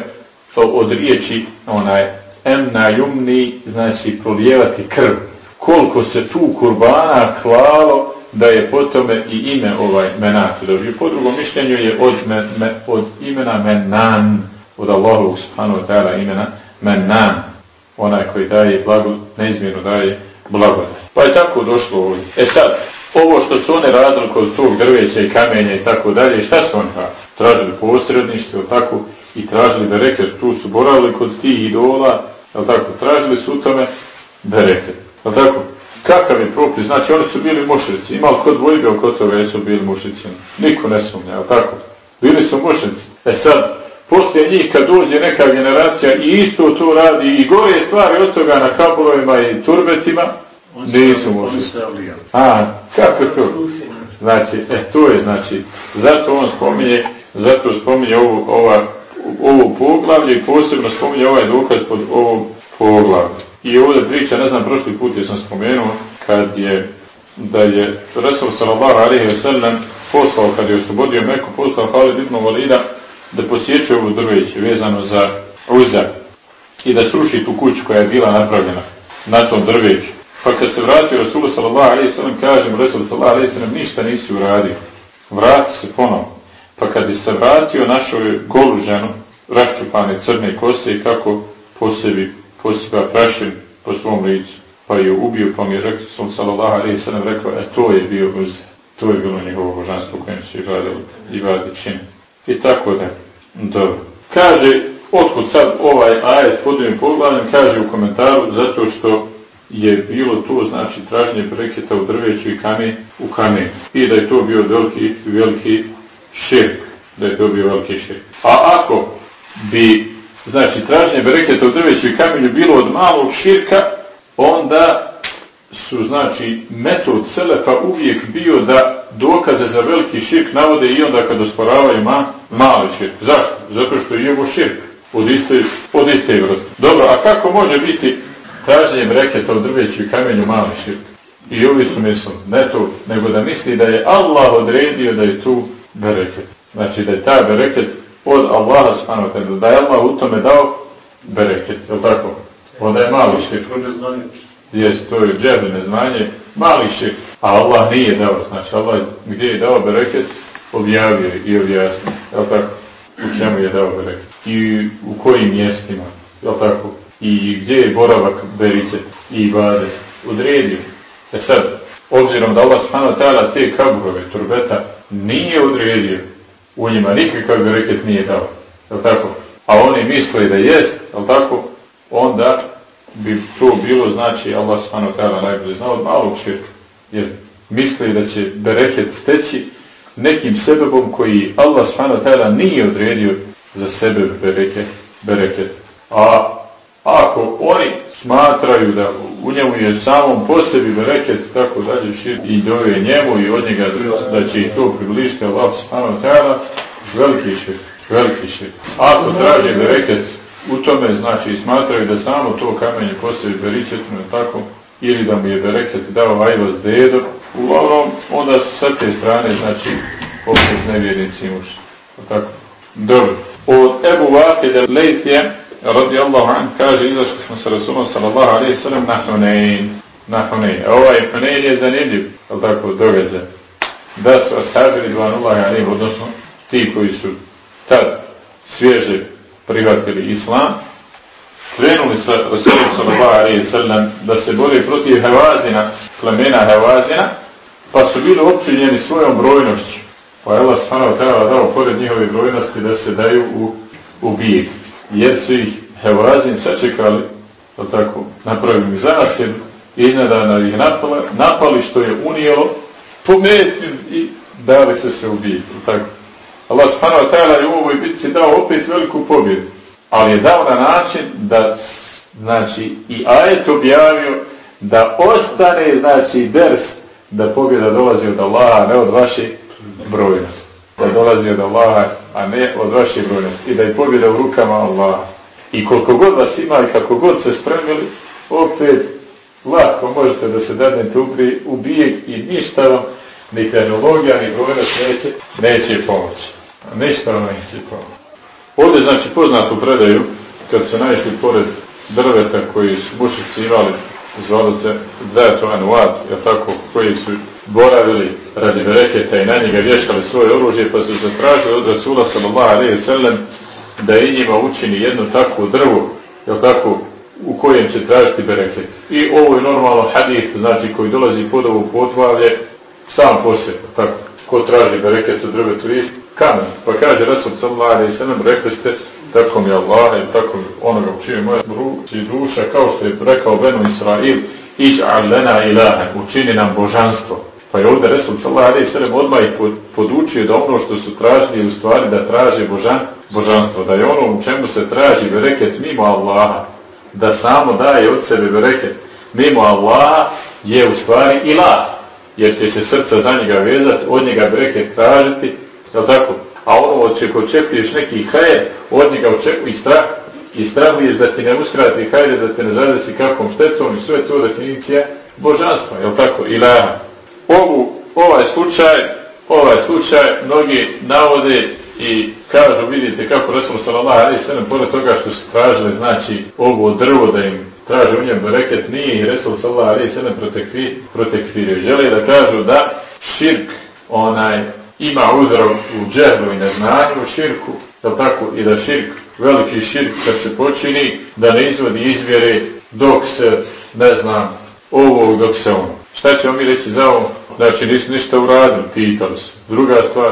to od riječi onaj em najumni, znači prolijevati krv. Koliko se tu kurbana klalo da je po tome i ime ovaj menat dobio. Po drugom mišljenju je od, me, me, od imena menan, od Allahu subhanahu wa ta'ala imena menan onaj koji daje blago, neizmjerno daje blagodat. Pa je tako došlo ovdje. E sad, ovo što su one radili kod tog drveća i kamenja i tako dalje, šta su oni radili? Tražili posredništvo, tako, i tražili bereket, tu su boravili kod tih idola, je tako, tražili su u tome bereket. Je tako, kakav je propis? Znači, oni su bili mušnici, imali kod dvojbe oko toga, jesu bili mušnici. Niko ne sumnja, je tako? Bili su mušnici. E sad, poslije njih kad dođe neka generacija i isto to radi i gore stvari od toga na kabulovima i turbetima, nisu možda. A, kako to? Znači, e, to je znači, zato on spominje, zato spominje ovu, ova, ovu poglavlje i posebno spominje ovaj dokaz pod ovom poglavlju. I ovdje priča, ne znam, prošli put je sam spomenuo, kad je, da je Resul sallallahu alaihi wa sallam poslao, kad je oslobodio Meku, poslao Halid ibn Valida da posjećuje ovu drveće vezano za Uza i da sruši tu kuću koja je bila napravljena na tom drveću. Pa kad se vratio Rasulu sallallahu alaihi wa sallam, kažem Rasul sallallahu alaihi sallam, ništa nisi uradio. Vrati se ponovo. Pa kad je se vratio našoj golu ženu, raščupane crne kose i kako po sebi posipa prašin po svom licu, pa je ubio, pa mi je rekao, sam sallallahu alaihi sallam rekao, e to je bio uz, to je bilo njegovo božanstvo kojem su i radili, i radi činiti. I tako da, dobro. Kaže, otkud sad ovaj ajet pod ovim poglavljem, kaže u komentaru, zato što je bilo to, znači, tražnje preketa u drveću i kame u kame. I da je to bio veliki, veliki širk. Da je to bio veliki širk. A ako bi znači traženje bereketa u drveću i kamenju bilo od malog širka, onda su znači metod Selefa uvijek bio da dokaze za veliki širk navode i onda kad osporavaju ma, mali širk. Zašto? Zato što je ovo širk od iste, od iste vrste. Dobro, a kako može biti traženjem reketa od drveću i kamenju mali širk? I ovi su mislili, ne to, nego da misli da je Allah odredio da je tu bereket. Znači da je ta bereket od Allaha subhanahu wa ta'ala, da je Allah u tome dao bereket, je tako? Onda je mali širk. Jes, to je džehli neznanje, mali širk. A Allah nije dao, znači Allah gdje je dao bereket, objavio i objasnio, je tako? U čemu je dao bereket? I u kojim mjestima, je tako? I gdje je boravak bericet i vade? Odredio. E sad, obzirom da Allah subhanahu tala te kaburove, turbeta, nije odredio, u njima nikakav bereket nije dao. Je tako? A oni misle da jest, je tako? Onda bi to bilo znači Allah subhanahu wa ta'ala najbolje znao od malog širka. Jer misli da će bereket steći nekim sebebom koji Allah subhanahu ta'ala nije odredio za sebe bereket. bereket. A ako oni smatraju da u njemu je samom po sebi bereket, tako dalje šir i dove njemu i od njega da će i to približiti Allah subhanahu wa ta'ala, veliki širk, veliki širk. Ako traži bereket u tome, znači smatraju da samo to kamenje po beričetno beričetno tako, ili da mu je bereket dao ajvaz dedo, uglavnom, onda su sa te strane, znači, poput nevjernici muši. Tako. Dobro. Od Ebu Vakide Lejtije, radi Allahu an, kaže, izašli smo sa Rasulom sallallahu alaihi sallam na Hunayn. Na Hunayn. A ovaj Hunayn je zanimljiv, ali tako, događa. Da su ashabili dvanullahi alaihi, odnosno, ti koji su tad svježe prihvatili islam, krenuli sa Rasulom sallallahu alaihi sallam da se bore protiv Hevazina, plemena Hevazina, pa su bili općinjeni svojom brojnošću. Pa je Allah subhanahu wa dao pored njihove brojnosti da se daju u, u bijeg jer su ih Hevazin sačekali, to tako, napravili mi zasjed, iznadana ih napali, napali što je unijelo, pometili i dali se se ubiti, tako. Allah subhanahu wa ta'ala je u ovoj bitci dao opet veliku pobjedu, ali je dao na način da, znači, i ajet objavio da ostane, znači, ders da pobjeda dolazi od Allaha, ne od vaše brojnosti da dolazi od Allaha, a ne od vaše brojnosti. I da je pobjeda u rukama Allaha. I koliko god vas ima i kako god se spremili, opet lako možete da se dadnete u bijeg i ništa vam, ni tehnologija, ni brojnost neće, neće pomoći. Ništa vam neće pomoći. Ovdje znači poznatu predaju, kad su naišli pored drveta koji su mušici imali, zvali se Dveto Anuat, je tako, koji su boravili radi bereketa i na njega vješali svoje oružje, pa su zatražili od Rasula sallallahu alaihi sallam da i njima učini jednu takvu drvu, jel tako, u kojem će tražiti bereket. I ovo je normalno hadith, znači koji dolazi pod ovu potvavlje, sam posjet, pa tako, ko traži bereket u drvetu i kamen. Pa kaže Rasul sallallahu i sallam, rekli ste, tako mi Allah i tako onoga učinje moja duša, kao što je rekao Benu Israil, iđ'al lena ilaha, učini nam božanstvo. Pa je ovdje Resul sallallahu alaihi sallam odmah ih podučio da ono što su tražili u stvari da traže božan, božanstvo, da je ono u čemu se traži bereket mimo Allaha, da samo daje od sebe bereket mimo Allaha, je u stvari ilah, jer će se srca za njega vezati, od njega breket tražiti, je tako? A ono od ko očekuješ neki hajer, od njega očekuj strah, i strahuješ da ti ne uskrati hajde, da te ne zadesi kakvom štetom i sve to definicija božanstva, je tako? Ilaha. Ovu, ovaj slučaj, ovaj slučaj, mnogi navode i kažu, vidite kako Rasul sallallahu alejhi ve sellem pored toga što su tražili, znači, ovo drvo da im traže u njem bereket, nije i Resul sallallahu alaihi sallam protekviraju. Žele da kažu da širk, onaj, ima udro u džehlu i neznanju u širku, je tako? I da širk, veliki širk kad se počini, da ne izvodi izvjere dok se, ne znam, ovo dok se on. Šta ćemo mi reći za ovo? Znači, nisu ništa uradili, pitali su. Druga stvar,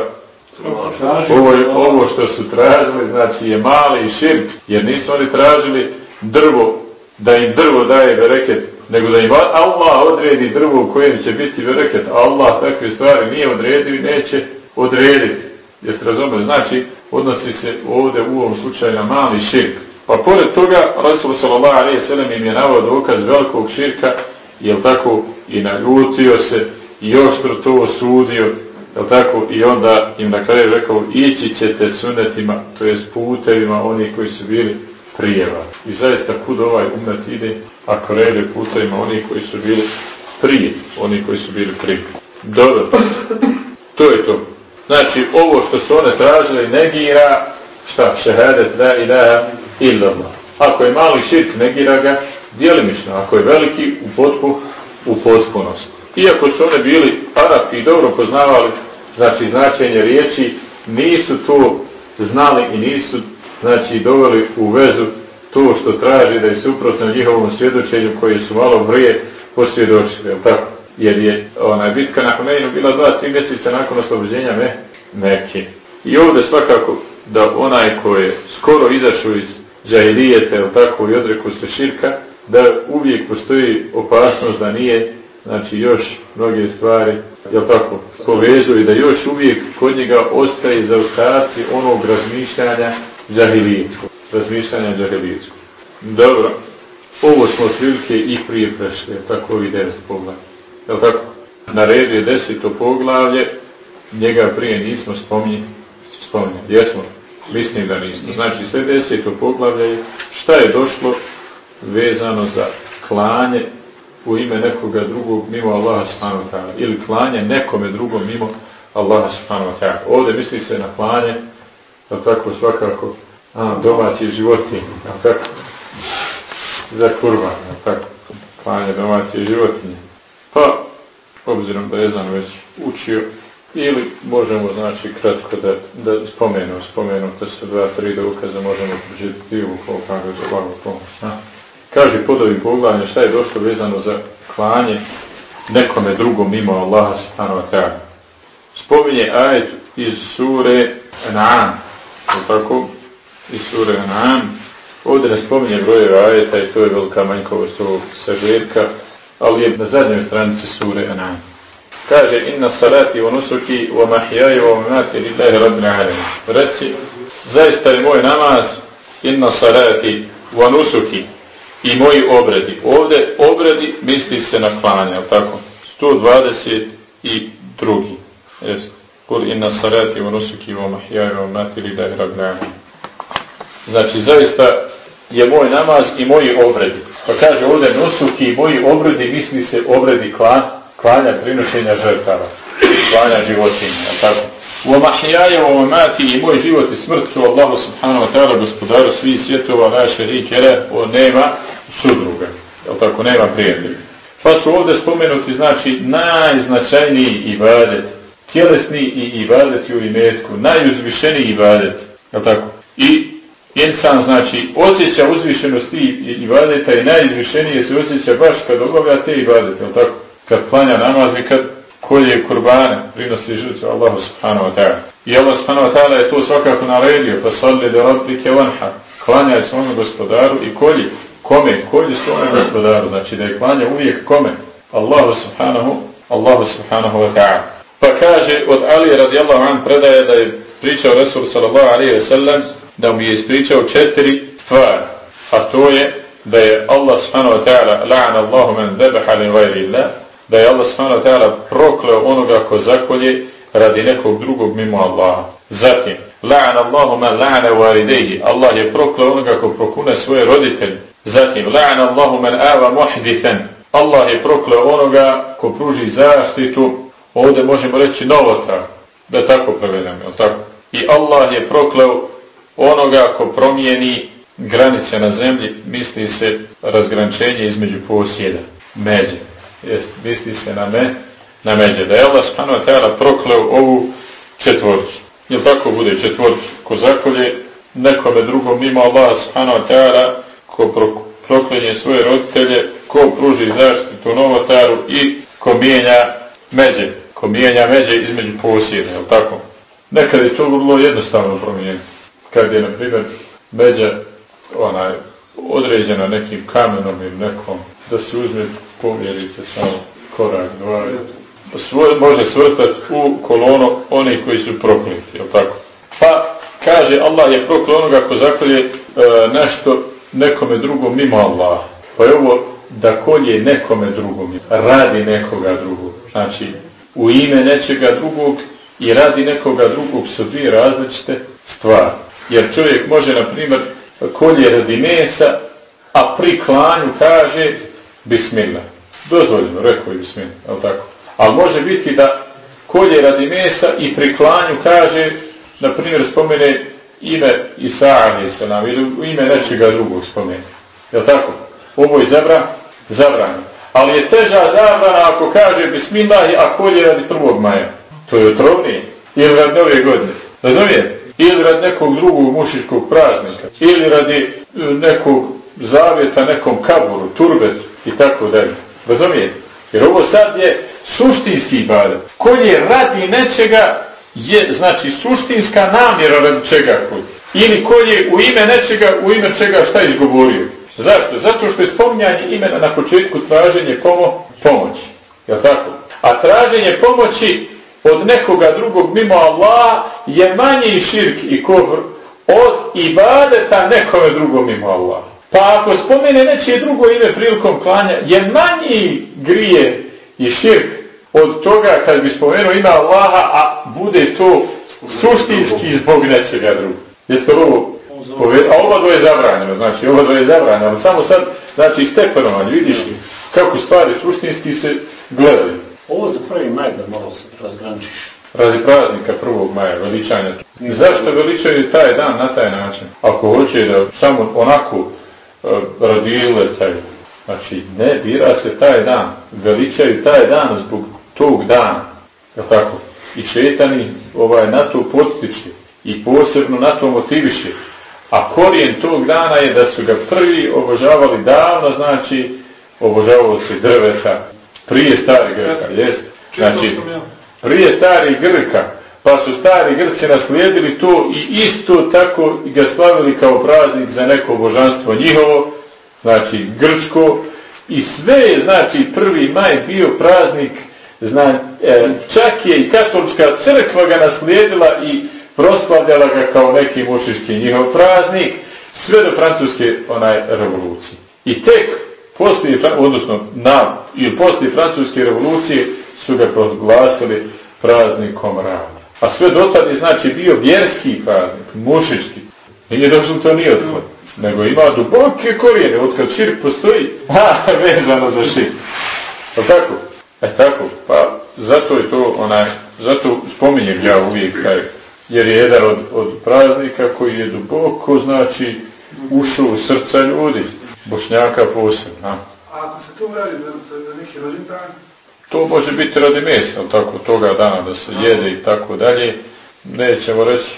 ovo, je, ovo što su tražili, znači, je mali širk, jer nisu oni tražili drvo, da im drvo daje bereket, nego da im Allah odredi drvo u kojem će biti bereket. Allah takve stvari nije odredio i neće odrediti. Jeste razumeli? Znači, odnosi se ovdje u ovom slučaju na mali širk. Pa pored toga, Rasul sallallahu alaihi sallam im je navao dokaz velikog širka, jel tako, i naljutio se, i oštro to osudio, jel tako, i onda im na kraju rekao, ići ćete sunetima, to je putevima oni koji su bili prijeva. I zaista kud ovaj umet ide, ako rede putevima oni koji su bili prije, oni koji su bili prije. Dobro, to je to. Znači, ovo što su one tražili negira, šta, šehadet, la ilaha, illallah. Ako je mali širk, negira ga dijelimično. Ako je veliki, u potpu, u potpunost. Iako su one bili arapi i dobro poznavali, znači, značenje riječi, nisu to znali i nisu, znači, doveli u vezu to što traži da je suprotno njihovom svjedočenju koje su malo vrije posvjedočili, tako? jer je ona bitka na Humeinu bila dva, tri mjeseca nakon oslobođenja me, Mekke. I ovdje svakako da onaj ko je skoro izašao iz džahilijete, ili tako, i odreku se širka, da uvijek postoji opasnost da nije, znači još mnoge stvari, jel tako, povezu i da još uvijek kod njega ostaje za ostaci onog razmišljanja džahilijetskog. Razmišljanja džahilijetskog. Dobro, ovo smo otprilike i prije prešli, tako ovi devet poglavlja. Jel tako? Na redu je deseto poglavlje, njega prije nismo spominjali. Spominjali, jesmo? Mislim da nismo. Znači, sve deseto poglavlje je šta je došlo vezano za klanje u ime nekoga drugog mimo Allaha subhanahu wa ta'ala. Ili klanje nekome drugom mimo Allaha subhanahu wa ta'ala. Ovdje misli se na klanje, pa tako svakako, a, domaći životinje, a tako, za kurban, a tako, klanje domaće životinje. Pa, obzirom da je Ezan već učio, ili možemo, znači, kratko da, da spomenu, spomenu, da se dva, tri dokaza možemo pročitati u Kolkangu za blagu pomoć. A? Kaže pod ovim poglavljanjem šta je došlo vezano za klanje nekome drugom mimo Allaha subhanahu wa ta'ala. Spominje ajet iz sure An'am, je tako? I sura An'am. Ovdje ne spominje broje ajeta i to je velika manjkovost ovog sažetka, ali je na zadnjoj stranici sure An'am. Kaže, inna salati wa nusuki wa mahijaji wa mamati lillahi rabbi alamin. Reci, zaista je moj namaz, inna salati wa nusuki i moji obredi. Ovdje obredi misli se na klanje, tako? 122. i drugi. Kul inna salati wa nusuki wa mahyaya wa mamati lillahi rabbil alamin. Znači, zaista je moj namaz i moji obredi. Pa kaže ovdje i moji obredi, misli se obredi klan, klanja prinošenja žrtava, klanja životinja, tako. Wa mahyaya wa mati i moj život i smrt su Allahu subhanahu wa ta'ala gospodaru svih svjetova naše rikere, o nema sudruga, jel tako, nema prijatelja. Pa su ovdje spomenuti, znači, najznačajniji ibadet, tjelesni i ibadet u imetku, najuzvišeniji ibadet, je tako. I insan znači osjeća uzvišenost i ibadeta i najizvišenije se osjeća baš kad obavlja te ibadete, tako? Kad klanja namaz i kad kolje kurbane, prinosi žrtve Allahu subhanahu wa ta'ala. I Allah subhanahu wa ta'ala je to svakako naredio, pa salli da rabbi kevanha, klanja svome gospodaru i kolji. Kome? Kolji svome gospodaru, znači da je klanja uvijek kome? Allahu subhanahu, Allahu subhanahu wa ta'ala. Pa kaže od Ali radijallahu an predaje da je pričao Resul sallallahu alaihi ve sellem da mu je ispričao četiri stvari. A to je da je Allah subhanahu wa ta'ala la'an Allahu man dhabaha li ghayri illah da je Allah subhanahu wa ta'ala prokleo onoga ko zakolje radi nekog drugog mimo Allaha. Zatim, la'an Allahu man la'ana walidayhi. Allah je prokleo onoga ko prokune svoje roditelje. Zatim, la'an Allahu man ava muhdithan. Allah je prokleo onoga ko pruži zaštitu, ovdje možemo reći novota, da tako prevedem, je tako? I Allah je prokleo onoga ko promijeni granice na zemlji, misli se razgrančenje između posjeda, međe. Jest, misli se na me, na međe. Da je Allah spano tajala prokleo ovu četvorcu. Jel tako bude četvorcu? Ko zakolje nekome drugom mimo Allah spano tajala, ko pro, proklenje svoje roditelje, ko pruži zaštitu novotaru i ko mijenja međe. Ko mijenja međe između posjeda, jel tako? Nekad je to vrlo jednostavno promijeniti. Kad je, na primjer, međa onaj, određena nekim kamenom ili nekom, da se uzme pomjerice samo korak, dva, svoj, može svrtati u kolonu oni koji su prokliti, je tako? Pa, kaže, Allah je prokli onoga ko zakolje e, nešto nekome drugom mimo Allah. Pa je ovo da kolje nekome drugom, radi nekoga drugog. Znači, u ime nečega drugog i radi nekoga drugog su dvije različite stvari. Jer čovjek može, na primjer, kolje radi mesa, a pri klanju kaže bismillah. Dozvoljeno, rekao je bismillah, je tako? Ali može biti da kolje radi mesa i pri klanju kaže, na primjer, spomene ime Isaani se nam, ili ime nečega drugog spomene. Je tako? Ovo je zabra, zabranjeno. Ali je teža zabrana ako kaže bismillah, a kolje radi 1. maja. To je otrovnije. Ili radi nove godine. Razumijete? ili radi nekog drugog mušičkog praznika, ili radi e, nekog zavjeta nekom kaburu, turbetu i tako dalje. Razumijete? Jer ovo sad je suštinski ibadet. Kolje je radi nečega, je znači suštinska namjera radi čega kolje. Ili kolje u ime nečega, u ime čega šta izgovorio. Zašto? Zato što je spominjanje imena na početku traženje komo? pomoći. Je tako? A traženje pomoći od nekoga drugog mimo Allah je manji širk i kofr od ibadeta nekome drugom mimo Allah. Pa ako spomene nečije drugo ime prilikom klanja, je manji grije i širk od toga kad bi spomenuo ime Allaha, a bude to suštinski zbog nečega drugog. Jeste ovo poved... A ova dvoje je zabranjeno, znači ova dvoje je zabranjeno, ali samo sad, znači stepenovanje, vidiš kako stvari suštinski se gledaju. Ovo za prvi maj da malo se razgrančiš. Radi praznika prvog maja, veličanja. I zašto veličaju taj dan na taj način? Ako hoće da samo onako uh, radile taj, znači ne, bira se taj dan, veličaju taj dan zbog tog dana, je tako? I šetani ovaj, na to potiče i posebno na to motiviše. A korijen tog dana je da su ga prvi obožavali davno, znači obožavali se drveta, prije stari Grka, jest. Znači, prije stari Grka, pa su stari Grci naslijedili to i isto tako ga slavili kao praznik za neko božanstvo njihovo, znači Grčko, i sve je, znači, prvi maj bio praznik, zna, e, čak je i katolička crkva ga naslijedila i proslavljala ga kao neki mušiški njihov praznik, sve do francuske onaj revolucije. I tek poslije, odnosno na, ili poslije francuske revolucije su ga proglasili praznikom rada. A sve dotad je znači bio vjerski praznik, mušički. Nije došlo to nije odhod, nego ima duboke korijene, od kad širk postoji, a, vezano za širk. Pa tako? E tako, pa zato je to onaj, zato spominjem ja uvijek taj, jer je jedan od, od praznika koji je duboko, znači, ušao u srca ljudi bošnjaka posebno. A ako se to radi za, za, neki rođendan? To može biti radi mesa, tako, toga dana da se jede i tako dalje. Nećemo reći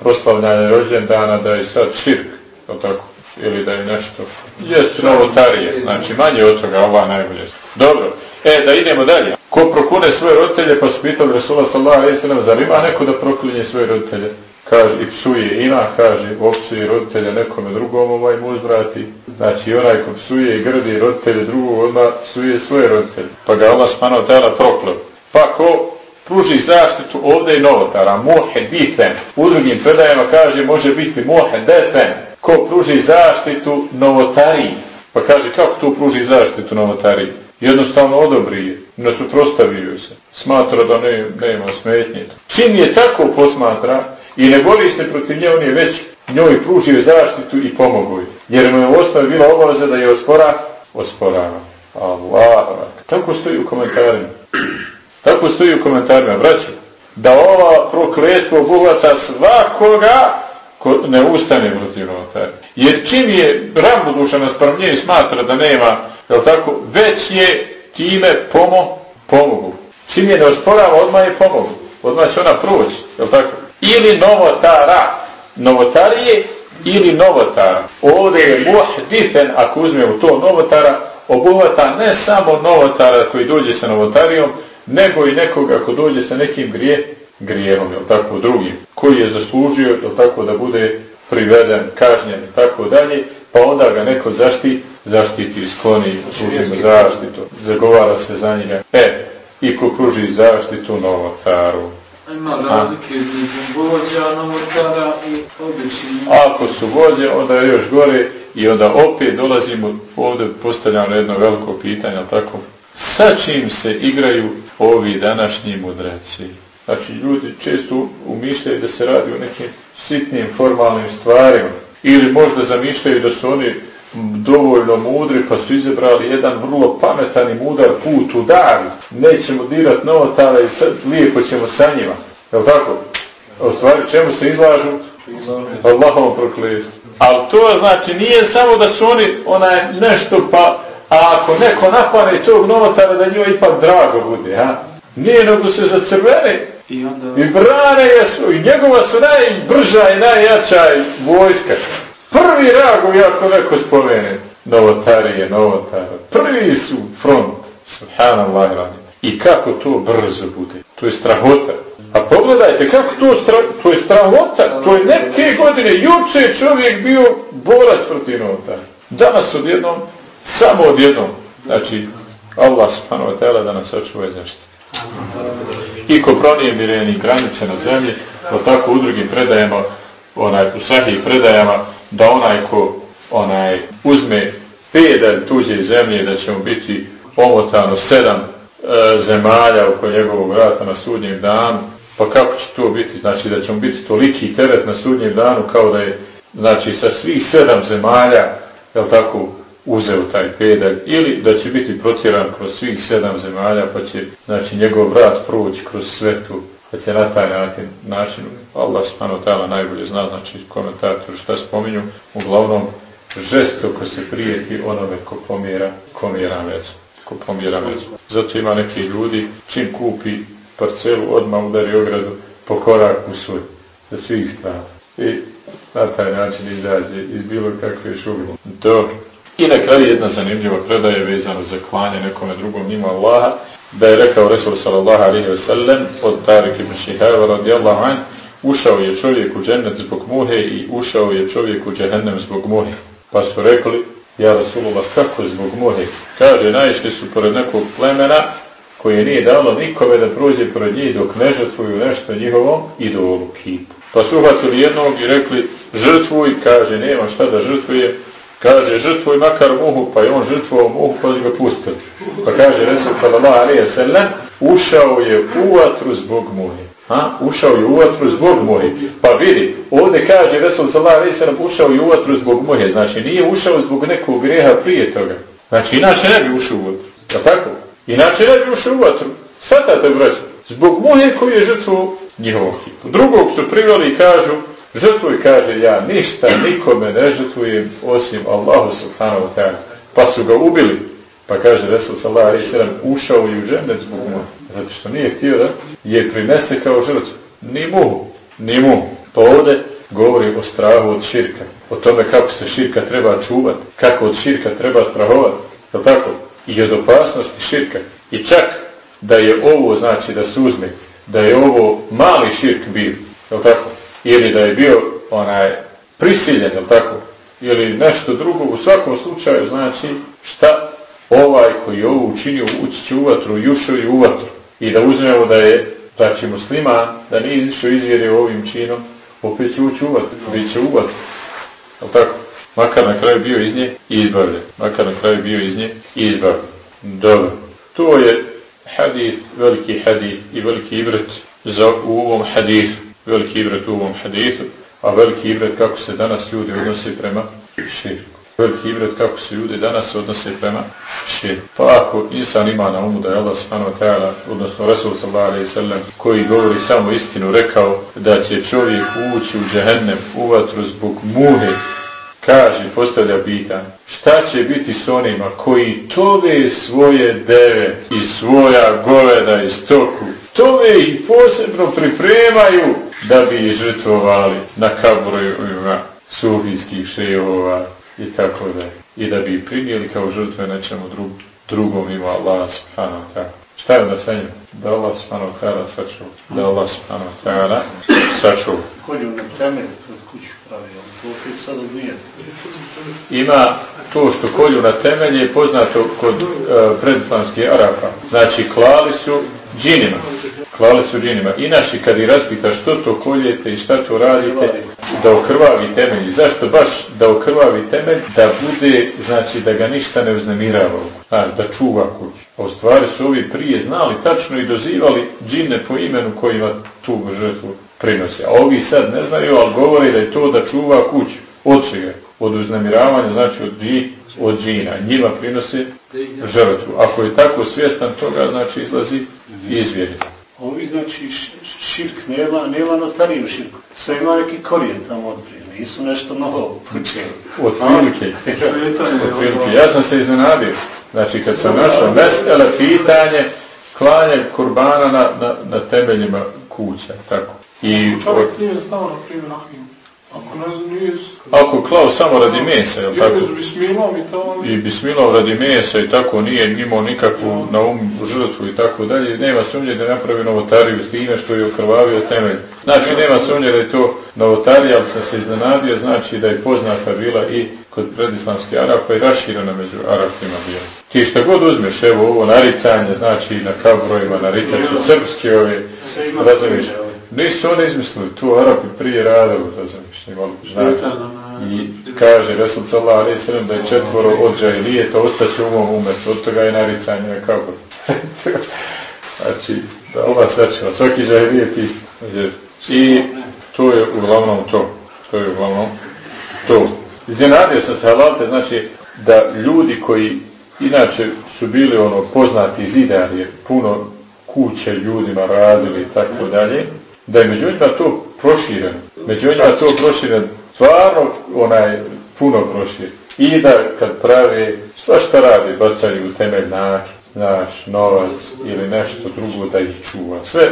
proslavljanje rođendana da je sad širk, tako, ili da je nešto. Jest novotarije, znači manje od toga, ova najbolje. Dobro, e, da idemo dalje. Ko prokune svoje roditelje, pa su pitali Resula sallallahu alaihi sallam, zar ima neko da proklinje svoje roditelje? kaže i psuje ima, kaže opsuje roditelja nekome drugom ovaj mu uzvrati. Znači onaj ko psuje i grdi roditelje drugog odmah psuje svoje roditelje. Pa ga Allah smano tela prokleo. Pa ko pruži zaštitu ovdje i novotara, muhedithen. U drugim predajama kaže može biti muhedethen, ko pruži zaštitu novotariji. Pa kaže kako tu pruži zaštitu novotariji? Jednostavno odobri je, ne suprostavio se. Smatra da ne, nema smetnje. Čim je tako posmatra i ne boli se protiv nje, on je već njoj pružio zaštitu i pomogu je. Jer mu je u osnovi bila obaveza da je ospora, osporava. Allah, tako stoji u komentarima. Tako stoji u komentarima, braći. Da ova prokletstvo obuhvata svakoga ko ne ustane protiv novotari. Jer čim je rambuduša naspram nje i smatra da nema, je tako, već je time pomo, pomogu. Čim je ne osporava, odmah je pomogu. Odmah će ona proći, je tako? Ili novotara, novotarije ili novotara. Ovdje je muhdifen, ako uzmemo to novotara, obuhvata ne samo novotara koji dođe sa novotarijom, nego i nekoga ko dođe sa nekim grije, grijevom, je tako, drugim, koji je zaslužio, jel tako, da bude priveden, kažnjen tako dalje, pa onda ga neko zašti, zaštiti, skloni, služi zaštitu, zagovara se za njega. E, i ko pruži zaštitu novotaru. Ima razlike između vođa, novotara i obični. Ako su vođe, onda je još gore i onda opet dolazimo, ovdje postavljamo jedno veliko pitanje, tako? Sa čim se igraju ovi današnji mudraci? Znači, ljudi često umišljaju da se radi o nekim sitnim formalnim stvarima. Ili možda zamišljaju da su oni dovoljno mudri pa su izabrali jedan vrlo pametan i mudar put u daru. Nećemo dirat novotara i sad lijepo ćemo sa njima. Je li tako? U stvari čemu se izlažu? Allahovom proklijestvu. Ali to znači nije samo da su oni onaj nešto pa a ako neko napane tog novotara da njoj ipak drago bude. Ha? Nije nego se zacrvene i, onda... i brane jesu, i njegova su najbrža i najjača vojska. Prvi ragu, jako neko spomene, novotarije, novotara. Prvi su front, subhanallah, i kako to brzo bude. To je strahota. A pogledajte kako to, stra... to je strahota. To je neke godine, juče čovjek bio borac protiv novotara. Danas odjednom, samo odjednom. Znači, Allah subhanahu wa ta'ala da nas očuva zaštiti. I ko pronije mireni granice na zemlji, pa tako u drugim predajama, onaj, u sahih predajama, da onaj ko onaj uzme pedalj tuđe zemlje da će mu biti omotano sedam e, zemalja oko njegovog vrata na sudnjem danu. Pa kako će to biti? Znači da će mu biti toliki teret na sudnjem danu kao da je znači sa svih sedam zemalja je tako uzeo taj pedalj ili da će biti protjeran kroz svih sedam zemalja pa će znači njegov vrat proći kroz svetu pa će na taj način, način Allah subhanahu ta'ala najbolje zna, znači komentator šta spominju, uglavnom žestoko se prijeti onome ko pomjera, pomjera mezu. Ko pomjera mezu. Zato ima neki ljudi, čim kupi parcelu, odmah udari ogradu po koraku svoj, sa svih strana. I na taj način izađe iz bilo kakve šugle. Dobro. I na kraju jedna zanimljiva predaje vezana za klanje nekome drugom njima Allaha, da je rekao Resul sallallahu alaihi wa sallam od Tarik ibn Šihava radijallahu an, ušao je čovjek u džennet zbog muhe i ušao je čovjek u džehennem zbog muhe. Pa su rekli, ja Rasulullah, kako zbog muhe? Kaže, naišli su pored nekog plemena koje nije dalo nikome da prođe pored njih dok ne žrtvuju nešto njihovom idolu kipu. Pa su uhvatili jednog i rekli, žrtvuj, kaže, nema šta da žrtvuje, kaže žrtvuj makar muhu, pa je on žrtvovao muhu, pa ga pustili. Pa kaže Resul sallallahu alaihi sallam, ušao je u vatru zbog muhe. Ha? Ušao je u vatru zbog muhe. Pa vidi, ovdje kaže Resul sallallahu alaihi sallam, ušao je u vatru zbog muhe. Znači nije ušao zbog nekog greha prije toga. Znači inače ne bi ušao u vatru. Ja tako? Inače ne bi ušao u vatru. Svatate braću. Zbog muhe koji je žrtvu njihovog hitu. Drugog su priveli i kažu, žrtvuj, kaže, ja ništa nikome ne žrtvujem osim Allahu subhanahu wa ta'ala. Pa su ga ubili. Pa kaže Resul sallallahu alaihi sallam, ušao je u džennet zbog mu. Zato što nije htio da je prinese kao žrtvu. Ni mu, ni mu. To ovdje govori o strahu od širka. O tome kako se širka treba čuvati. Kako od širka treba strahovati. To tako? I od opasnosti širka. I čak da je ovo, znači da se uzme, da je ovo mali širk bio. Je tako? Ili da je bio onaj prisiljen, ili tako, ili nešto drugo, u svakom slučaju znači šta ovaj koji je ovo učinio ući će u vatru, jušo i u vatru. I da uzmemo da je Znači musliman da nije izišao izvjere ovim činom, opet će ući uvat, bit će uvat. Je tako? Makar na kraju bio iz nje izbavljen. Makar na kraju bio iz nje izbavljen. Dobro. To je hadith, veliki hadith i veliki ibret za u ovom hadithu. Veliki ibret u ovom hadithu. A veliki ibret kako se danas ljudi odnose prema širku. Veliki ibret kako se ljudi danas odnose prema širku. Pa ako insan ima na umu da je Allah subhanahu wa ta'ala, odnosno Rasul sallallahu alaihi sallam, koji govori samo istinu, rekao da će čovjek ući u džehennem u vatru zbog muhe, kaže, postavlja pitanje, šta će biti s onima koji tove svoje deve i svoja goveda i stoku, tove ih posebno pripremaju da bi žrtvovali na kaburima sufijskih šejova i tako da i da bi primijeli kao žrtve nečemu drug, drugom ima Allah subhanahu wa ta'ala. Šta je onda sa njim? Da Allah subhanahu wa ta'ala sačuva. Da Allah subhanahu wa ta'ala sačuva. Kolju na temelj kod kuću pravi, to sad. Ima to što kolju na temelje poznato kod uh, predislamskih Arapa. Znači, klali su džinima. Klali su džinima. I naši kad ih raspita što to koljete i šta to radite, da okrvavi temelj. Zašto baš da okrvavi temelj? Da bude, znači, da ga ništa ne uznemirava. A, da čuva kuću. A u stvari su ovi prije znali tačno i dozivali džine po imenu kojima tu žrtvu prinose. A ovi sad ne znaju, ali govori da je to da čuva kuću. Od čega? Od uznemiravanja, znači od, dži, od džina. Njima prinose žrtvu. Ako je tako svjestan toga, znači izlazi izvjeri. Ovi znači širk nema, nema notariju širku. Sve ima neki korijen tamo odprije. Nisu nešto novo počeli. Od prilike. Od prilike. Ja sam se iznenadio. Znači kad sam našao mesele pitanje klanje kurbana na, na, na temeljima kuća. Tako. I Čovjek nije znao, na primjer, Ahim. Ako klao samo radi mesa, je tako? I to... Bismilom radi mesa i tako nije imao nikakvu na um žrtvu i tako dalje. Nema sumnje da je napravio novotariju s time što je okrvavio temelj. Znači nema sumnje da je to novotarija, ali sam se iznenadio, znači da je poznata bila i kod predislamske Arapa i raširana među Arapima bila. Ti što god uzmeš, evo ovo naricanje, znači na kabrojima, narikaću srpske ove, razumiješ, Nisu oni izmislili, tu Arapi prije radili, razumiješ, ne. I kaže Resul sallallahu alaihi sallam da je četvoro od džahilije, to ostaće u mom umetu, od toga je naricanje na kabor. znači, da ova sačeva, svaki džahilije isto. Znači, I to je uglavnom to. To je uglavnom to. Iznenadio sam se halalte, znači da ljudi koji inače su bili ono poznati zidari, jer puno kuće ljudima radili i tako dalje, da je među njima to prošireno. Među njima to prošire, stvarno onaj puno prošire. I da kad prave, sva šta radi, bacaju u temelj naki, naš novac ili nešto drugo da ih čuva. Sve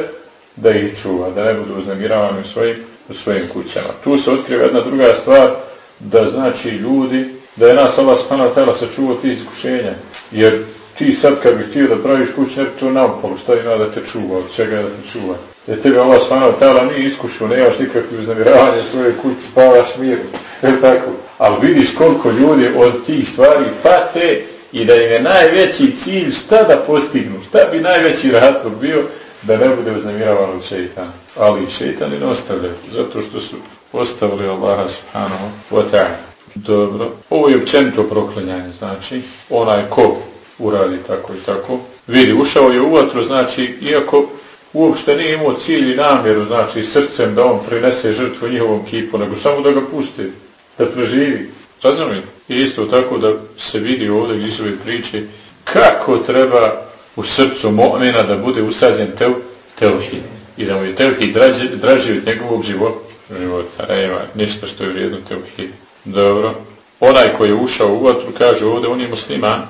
da ih čuva, da ne budu uznemiravani u svojim, u svojim kućama. Tu se otkriva jedna druga stvar, da znači ljudi, da je nas Allah spana tela sačuvao ti iskušenja. Jer ti sad kad bih htio da praviš kuću, ne bi to naopalo, šta ima da te čuva, od čega da te čuva jer tebe Allah svano tela nije iskušao, nemaš nikakve uznamiravanje svoje kuće, spavaš mirno, je tako? Ali vidiš koliko ljudi od tih stvari pate i da im je najveći cilj šta da postignu, šta bi najveći razlog bio da ne bude uznamiravano od šeitana. Ali šeitani ne ostavljaju, zato što su ostavili Allaha subhanahu wa ta'ala. Dobro. Ovo je općenito proklinjanje, znači, onaj ko uradi tako i tako. Vidi, ušao je u vatru, znači, iako uopšte nije imao cilj i namjeru, znači srcem da on prinese žrtvu njihovom kipu, nego samo da ga pusti, da preživi. Razumite? I isto tako da se vidi ovdje iz ove priče kako treba u srcu momena da bude usađen tev, tevhid. I da mu je tevhid draži, draži od njegovog života. života. Nema ništa što je vrijedno tevhid. Dobro onaj koji je ušao u vatru, kaže ovdje, on je musliman.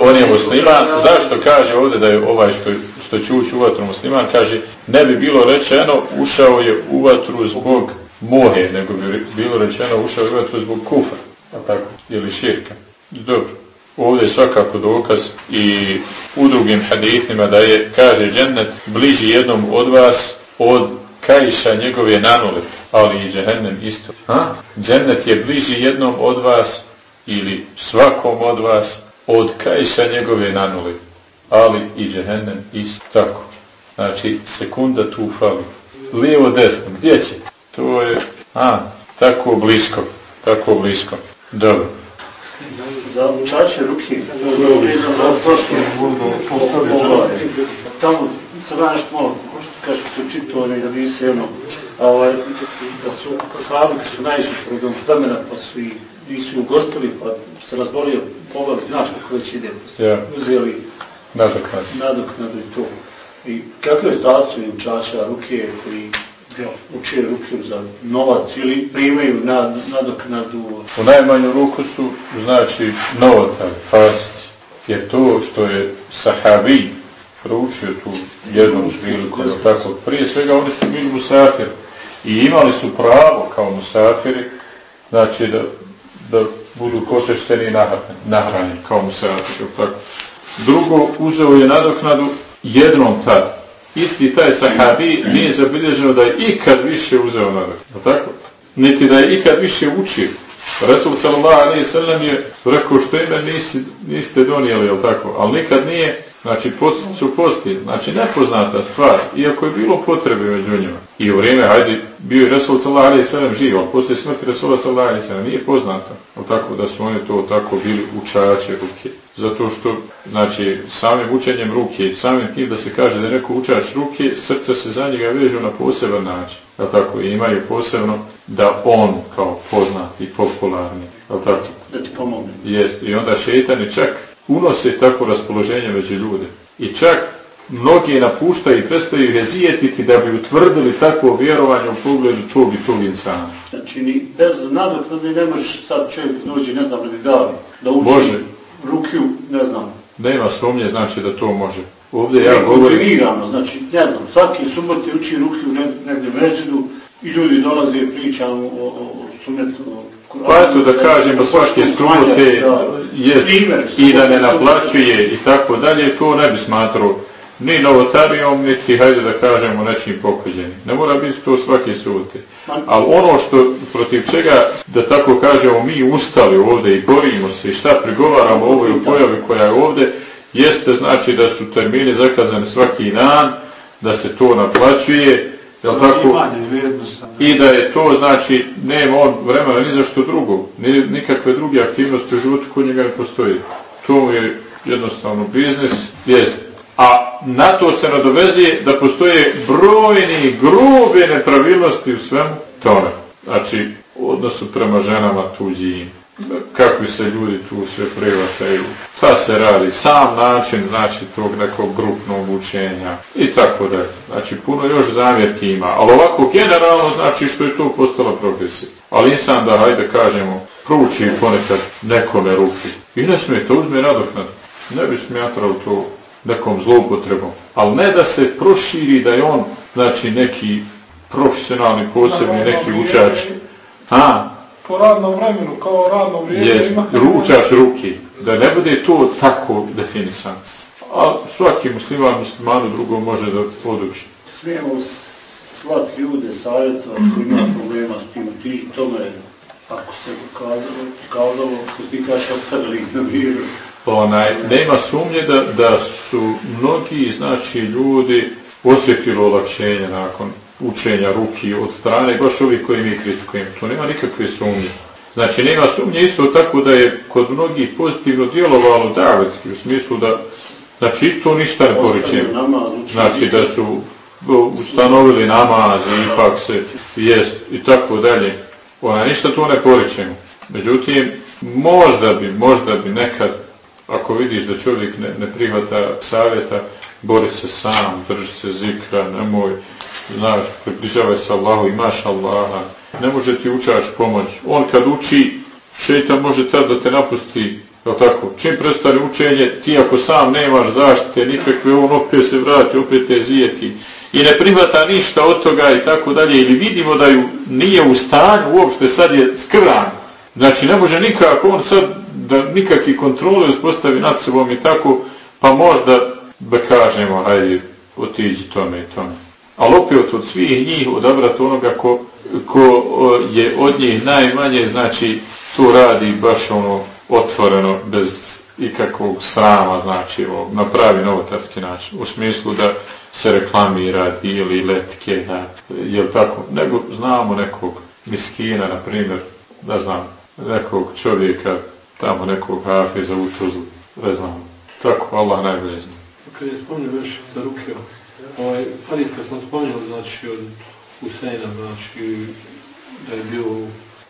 On je musliman. Zašto kaže ovdje da je ovaj što, što će ući u vatru musliman? Kaže, ne bi bilo rečeno, ušao je u vatru zbog mohe, nego bi bilo rečeno, ušao je u vatru zbog kufa. A tako? Ili širka. Dobro. Ovdje je svakako dokaz i u drugim hadithnima da je, kaže, džennet bliži jednom od vas od kajša njegove nanule ali i džehennem isto. Ha? Džennet je bliži jednom od vas ili svakom od vas od kajša njegove nanuli, ali i džehennem isto tako. Znači, sekunda tu fali. Lijevo, desno, gdje će? To je, a, tako blisko, tako blisko. Dobro. Za učače ruke, tamo se vranaš malo, kaže se čito, ne, da bi se ono, ovaj, da su sahabi, kad su najviše progom vremena, pa su i nisu ugostili, pa se razbolio pogled, znaš kako već ide, ja. uzeli nadoknadu. nadoknadu i to. I kako je stacu i učača ruke koji jel, uče ruke za novac ili primaju nad, nadoknadu? U najmanju ruku su, znači, novotar, fasici. Jer to što je sahabi proučio tu jednom priliku, tako, prije svega oni su bili musafiri i imali su pravo kao musafiri, znači da, da budu počešteni i nahranjeni kao musafiri, tako. Drugo, uzeo je nadoknadu jednom tad. Isti taj sahabi nije zabilježeno da je ikad više uzeo nadoknadu, tako? Niti da je ikad više učio. Resul sallallahu alaihi sallam je rekao što ime nisi, niste donijeli, jel tako? Ali nikad nije Znači, post su posti, znači nepoznata stvar, iako je bilo potrebe među njima. I u vrijeme, hajde, bio je Resul sallallahu alaihi sallam živ, ali poslije smrti Resula sallallahu alaihi sallam nije poznata. O tako da su oni to tako bili učače ruke. Zato što, znači, samim učenjem ruke, samim tim da se kaže da je neko učač ruke, srce se za njega vežu na poseban način. O tako, i imaju posebno da on kao poznati i popularni. O tako. Da ti pomogne. Jest, i onda šeitani čak unose tako raspoloženje među ljude. I čak mnogi napuštaju i prestaju hezijetiti da bi utvrdili takvo vjerovanje u pogledu tog i tog insana. Znači, ni bez nadoknade ne možeš sad čovjek dođi, ne znam, da da uči može. rukiju, ne znam. Nema sumnje, znači da to može. Ovdje ja govorim... Kontinuirano, znači, ne znam, svaki subote uči rukiju negdje međudu i ljudi dolaze i pričam o, o, o sunetu, o Pa eto da kažem da svake subote je i da ne naplaćuje i tako dalje, to ne bi smatrao ni novotarijom, niti, hajde da kažemo, nečim pokuđenim. Ne mora biti to svake subote. Ali ono što, protiv čega, da tako kažemo, mi ustali ovdje i borimo se i šta prigovaramo ovoj pojavi koja je ovdje, jeste znači da su termini zakazani svaki dan, da se to naplaćuje, Jel tako? I da je to, znači, nema on vremena ni za što drugo, ni, nikakve druge aktivnosti u životu kod njega ne postoji. To je jednostavno biznis, jest. A na to se nadovezuje da postoje brojni, grube nepravilnosti u svemu tome. Znači, odnosu prema ženama tuđim, kakvi se ljudi tu sve privataju, šta se radi, sam način, znači, tog nekog grupnog učenja i tako da. Znači, puno još zamjerki ima, ali ovako generalno znači što je to postala profesija. Ali nisam da, hajde kažemo, pruči ponekad nekome ruke. I ne smije to uzme nadoknad. Ne bi smatrao to nekom zloupotrebom. Ali ne da se proširi da je on, znači, neki profesionalni, posebni, neki učač. A, po radnom vremenu, kao radno vrijeme. Jest, ručaš ruki, da ne bude to tako definisan. A svaki musliman, muslimanu drugo može da poduči. Smijemo slat ljude, savjeta, koji ima problema s tim, ti tome, ako se kazalo, kazalo, ko ti kaš ostavili na miru. Onaj, nema sumnje da, da su mnogi, znači, ljudi osjetili olakšenje nakon učenja ruki od strane, baš ovi koji mi kritikujemo. To nema nikakve sumnje. Znači, nema sumnje isto tako da je kod mnogih pozitivno djelovalo davetski, u smislu da, znači, to ništa ne poričem. Znači, da su ustanovili namaz i ipak se jest i tako dalje. Ona, ništa to ne poričemo. Međutim, možda bi, možda bi nekad, ako vidiš da čovjek ne, ne prihvata savjeta, bori se sam, drži se zikra, nemoj, znaš, približavaj se Allahu, imaš Allaha, ne može ti učaš pomoć. On kad uči, šeitan može tad da te napusti, je tako? Čim prestane učenje, ti ako sam nemaš zaštite, nikakve, on opet se vrati, opet te zijeti. I ne prihvata ništa od toga i tako dalje, ili vidimo da ju nije u stanju, uopšte sad je skran. Znači, ne može nikako, on sad da nikakvi kontrole uspostavi nad sobom i tako, pa možda da kažemo, hajde, otiđi tome i tome ali opet od svih njih odabrati onoga ko, ko je od njih najmanje, znači to radi baš ono otvoreno, bez ikakvog srama, znači o, na pravi novotarski način, u smislu da se reklamira ili letke, na, jel tako, nego znamo nekog miskina, na primjer, da znam, nekog čovjeka, tamo nekog hafiza u Tuzlu, ne znam, tako, Allah najbolje zna. Kad je spomnio već za ruke, ovaj, hadis kad sam spomnio, znači, od Huseina, znači, da je bio,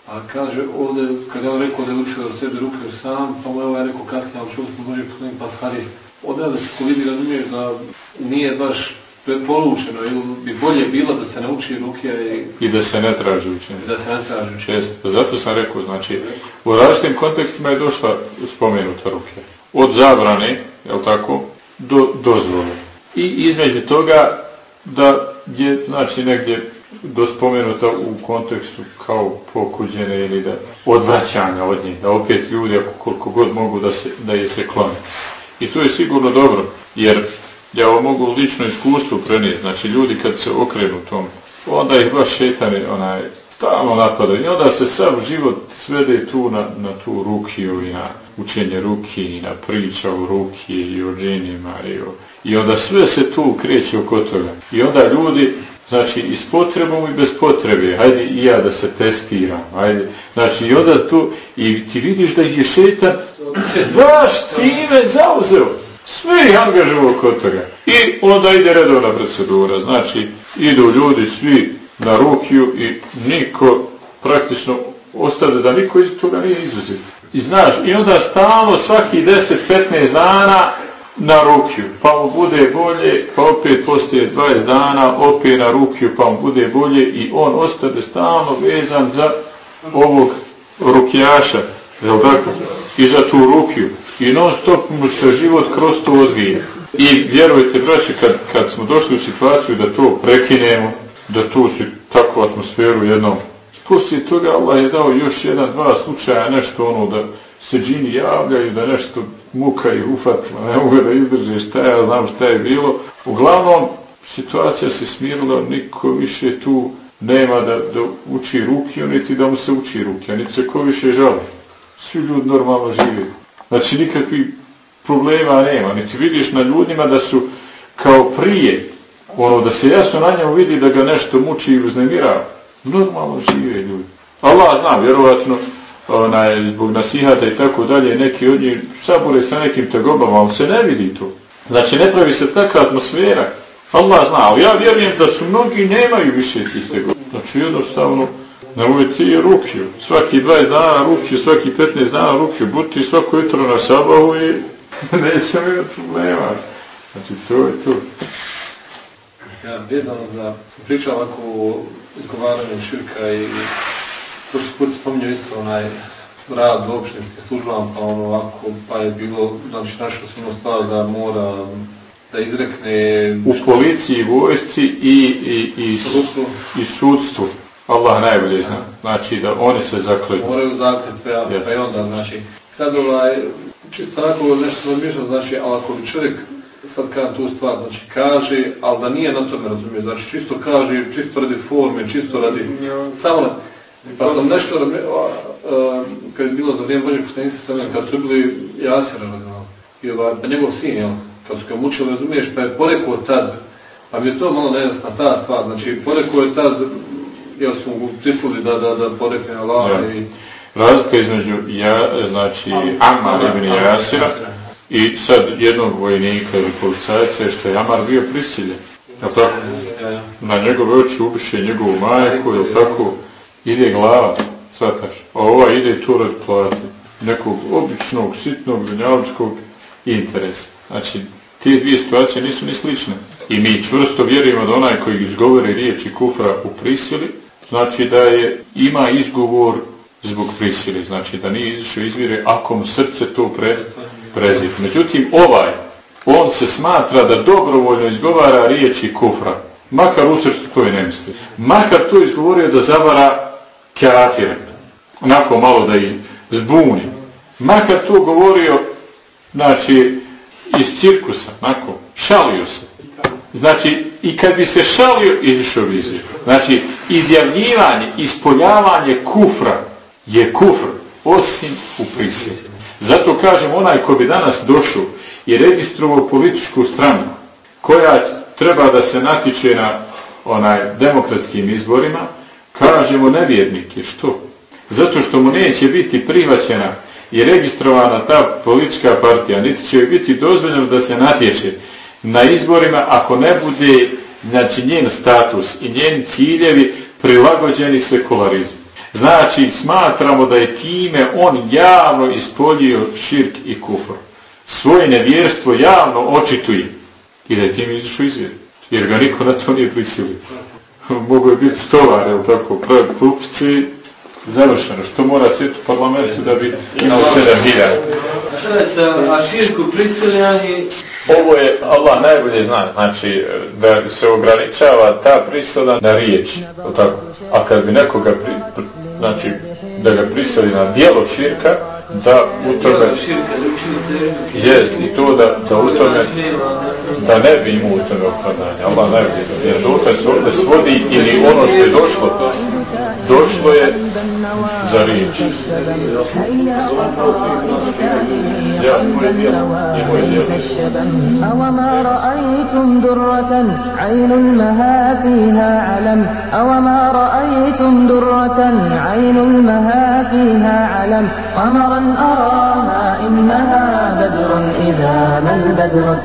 a kaže ovdje, kad je on rekao da je učio od sebe ruke sam, pa mu je ovaj rekao kasnije, ali čuo smo Boži poslanik, pa hadis, ovdje da se ko vidi, razumiješ da nije baš preporučeno ili bi bolje bilo da se nauči ruke i... I da se ne traži učenje. Da se ne traži učenje. Često. Zato sam rekao, znači, u različitim kontekstima je došla spomenuta ruke. Od zabrane, je tako, do dozvole. I između toga da je, znači, negdje dospomenuta u kontekstu kao pokuđene ili da odvraćanja od njih, da opet ljudi, ako koliko god mogu da, se, da je se klone. I to je sigurno dobro, jer ja ovo mogu lično iskustvo prenijeti, znači ljudi kad se okrenu tom, onda ih baš šetani onaj, stalno napadaju i onda se sav život svede tu na, na tu rukiju i na učenje ruki i na priča o ruki i o džinima i, o, i onda sve se tu kreće oko toga. I onda ljudi, znači i s potrebom i bez potrebe, hajde i ja da se testiram, hajde, znači i onda tu, i ti vidiš da ih je šetan baš time zauzeo. Sve ih angažuju kod toga. I onda ide redovna procedura. Znači, idu ljudi svi na rukiju i niko praktično ostade da niko iz toga nije izuzet. I znaš, i onda stalno svaki 10-15 dana na rukiju, pa mu bude bolje, pa opet postoje 20 dana opet na rukiju, pa mu bude bolje i on ostade stalno vezan za ovog rukijaša, je tako? I za tu rukiju i non stop mu se život kroz to odvije. I vjerujte, braće, kad, kad smo došli u situaciju da to prekinemo, da tu si takvu atmosferu jednom, poslije toga Allah je dao još jedan, dva slučaja, nešto ono da se džini javljaju, da nešto muka i ufatila, ne mogu da izdrži šta ja znam šta je bilo. Uglavnom, situacija se smirila, niko više tu nema da, da uči ruke, niti da mu se uči ruke, niti se ko više žali. Svi ljudi normalno žive. Znači nikakvih problema nema. Niti vidiš na ljudima da su kao prije, ono da se jasno na njemu vidi da ga nešto muči i uznemira. Normalno žive ljudi. Allah zna, vjerovatno, onaj, zbog nasihata i tako dalje, neki od njih sabore sa nekim tegobama, ali se ne vidi to. Znači ne pravi se takva atmosfera. Allah zna, ja vjerujem da su mnogi nemaju više tih tegoba. Znači jednostavno, na ove ti rukiju. Svaki 20 dana rukiju, svaki 15 dana rukiju. Buti svako jutro na sabahu i neće mi problema. Znači, to je to. Ja, vezano za, sam pričao ovako o izgovaranju širka i prošli put spominjao isto onaj rad u opštinske službama, pa ono ovako, pa je bilo, znači, našo sam ono stvar da mora da izrekne... U policiji, vojsci i, i, i, sudstvu. i sudstvu. Allah najbolje zna. Znači da oni se zakleju. Moraju zakljeti, ja, pa i onda, znači. Sad ovaj, čisto tako nešto razmišljam, znači, ali ako bi čovjek sad kada tu stvar, znači kaže, ali da nije na tome razumije, znači čisto kaže, čisto radi forme, čisto radi, samo ne. Pa sam nešto, uh, kad je bilo za vrijeme Bože poslanice sam kad su bili jasira, i ovaj, pa njegov sin, jel, kad su ga mučili, razumiješ, pa je porekao tad, pa mi je to malo nejasna ta stvar, znači porekao je tad, jel smo mu prislili da, da, da porekne Allah ja. i... Razlika između, ja, znači, Ammar ibn Jasira i sad jednog vojnika ili policajca što je Amar bio prisiljen. Je tako? Na njegove oči ubiše njegovu majku, je tako? Ide glava, svataš. A ova ide tu rad plati. Nekog običnog, sitnog, dunjaličkog interesa. Znači, te dvije situacije nisu ni slične. I mi čvrsto vjerujemo da onaj koji izgovore riječi kufra u prisili, znači da je ima izgovor zbog prisile, znači da nije izišao izvire ako mu srce to pre, prezir. Međutim, ovaj, on se smatra da dobrovoljno izgovara riječi kufra, makar u srcu to i ne misli. Makar to izgovorio da zavara kafire, onako malo da ih zbuni. Makar to govorio, znači, iz cirkusa, onako, šalio se. Znači, i kad bi se šalio, izišao bi izvijek. Znači, izjavljivanje, ispoljavanje kufra je kufr, osim u prisjeti. Zato kažem, onaj ko bi danas došao i registrovao političku stranu, koja treba da se natiče na onaj demokratskim izborima, kažemo nevjernike. Što? Zato što mu neće biti prihvaćena i registrovana ta politička partija, niti će biti dozvoljeno da se natječe na izborima ako ne bude znači, njen status i njeni ciljevi prilagođeni sekularizmu. Znači, smatramo da je time on javno ispoljio širk i kufr. Svoje nevjerstvo javno očituje i da je tim izišao izvjer. Jer ga niko na to nije prisilio. Mogu je biti stolar, jel tako, pravi klupice, završeno. Što mora svijet u parlamentu da bi imao sedam hiljada? A širku prisiljanje Ovo je, Allah najbolje zna, znači da se ograničava ta prisuda na riječ, tako. a kad bi nekoga, pri, pri, znači da ga prisili na dijelo širka, da u tome, jest i to da, da u tome, da ne bi imao u tome opravdanje, Allah najbolje jer to se ovdje svodi ili ono što je došlo, došlo je za riječ. Ja, moj dijel, i moj dijel. أوما رأيتم درة عين المها فيها علم أوما رأيتم درة عين المها فيها علم قمرا أراها إنها بدر إذا ما البدر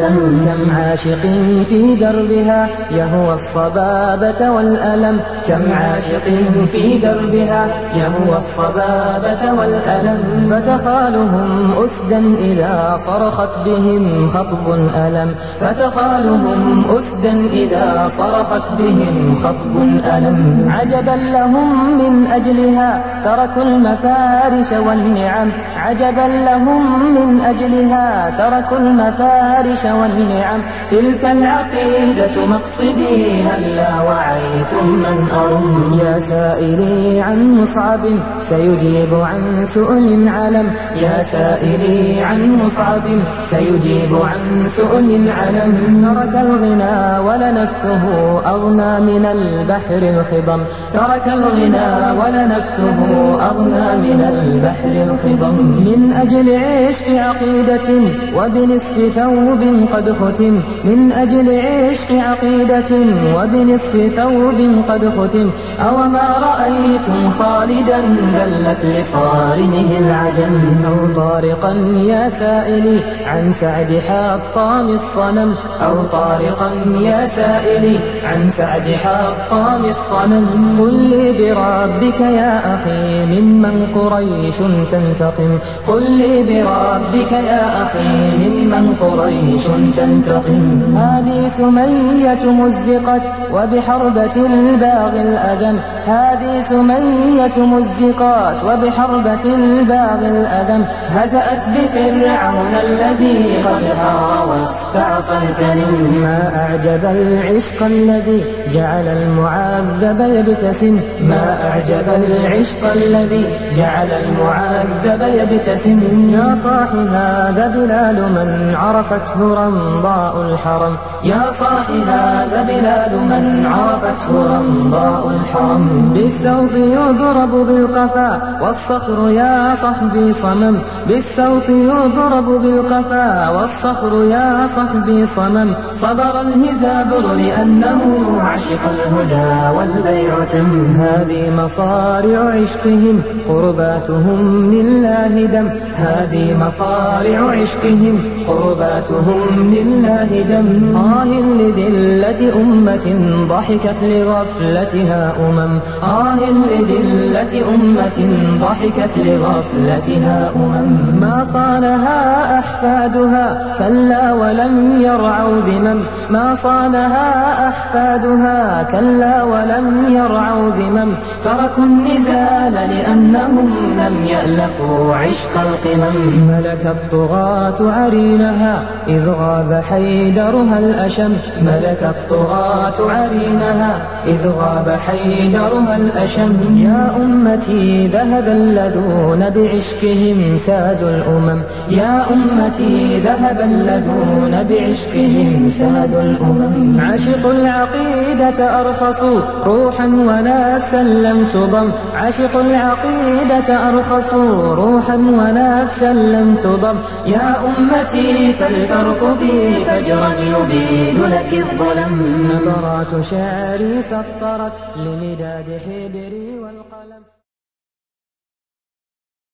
كم عاشق في دربها يهوى الصبابة والألم كم عاشق في دربها يهوى الصبابة والألم فتخالهم أسدا إذا صرخت بهم خطب ألم. فتخالهم أسدا إذا صرخت بهم خطب ألم. عجبا لهم من أجلها تركوا المفارش والنعم. عجبا لهم من أجلها تركوا المفارش والنعم. تلك العقيدة مقصدي هلا وعيتم من أرم. يا سائلي عن مصعب سيجيب عن سؤل علم. يا سائلي عن مصعب سيجيب عن سؤل علم. ترك الغنى ولنفسه أغنى من البحر الخضم. ترك الغنى ولنفسه أغنى من البحر الخضم. من أجل عشق عقيدة وبنصف ثوب قد ختم. من أجل عشق عقيدة وبنصف ثوب قد ختم. أوما رأيتم خالدا ذلت لصارمه العجم أو طارقا يا سائلي عن سعد حطام الصنم أو طارقا يا سائلي عن سعد حطام الصنم قل لي بربك يا أخي ممن قريش تنتقم قل لي بربك يا أخي ممن قريش تنتقم هذه سمية مزقت وبحربة الباغي الأدم هذه سمية مزقات وبحربة الباغي الأدم هزأت بفرعون الذي قد هوى واستعصيتني ما أعجب العشق الذي جعل المعذب يبتسم ما أعجب العشق الذي جعل المعذب يبتسم يا صاح هذا بلال من عرفته رمضاء الحرم. يا صاح هذا بلال من عرفته رمضاء الحرم. بالسوط يضرب بالقفا والصخر يا صحبي صمم. بالسوط يضرب بالقفا والصخر يا صحبي صمم. صبر الهزابر لأنه عشق الهدى والبيع تم. هذه مصارع عشقهم. قرباتهم لله دم. هذه مصارع عشقهم. قرباتهم لله دم. آه لذلة أمة ضحكت لغفلتها أمم. آه لذلة أمة ضحكت لغفلتها أمم. ما صانها أحفادها كلا ولم يرعوا ذمم. ما صانها أحفادها كلا ولم يرعوا ذمم. تركوا النزال لأنهم لم يألفوا عشق القمم. ملك الطغاة عرينها إذ غاب حيدرها الأشم. ملك الطغاة عرينها إذ غاب حيدرها الأشم. يا أمتي ذهب الذون بعشقهم سادوا الأمم. يا أمتي ذهب الذون بعشقهم سادوا الأمم. عشقوا العقيدة أرخصوا روحا ونفسا لم تضم. عشقوا العقيدة أرخصوا روحا ونفسا لم تضم يا أمتي فلترقبي فجرا يبيد لك الظلم. نبرات شعري سطرت لمداد حبري والقلم.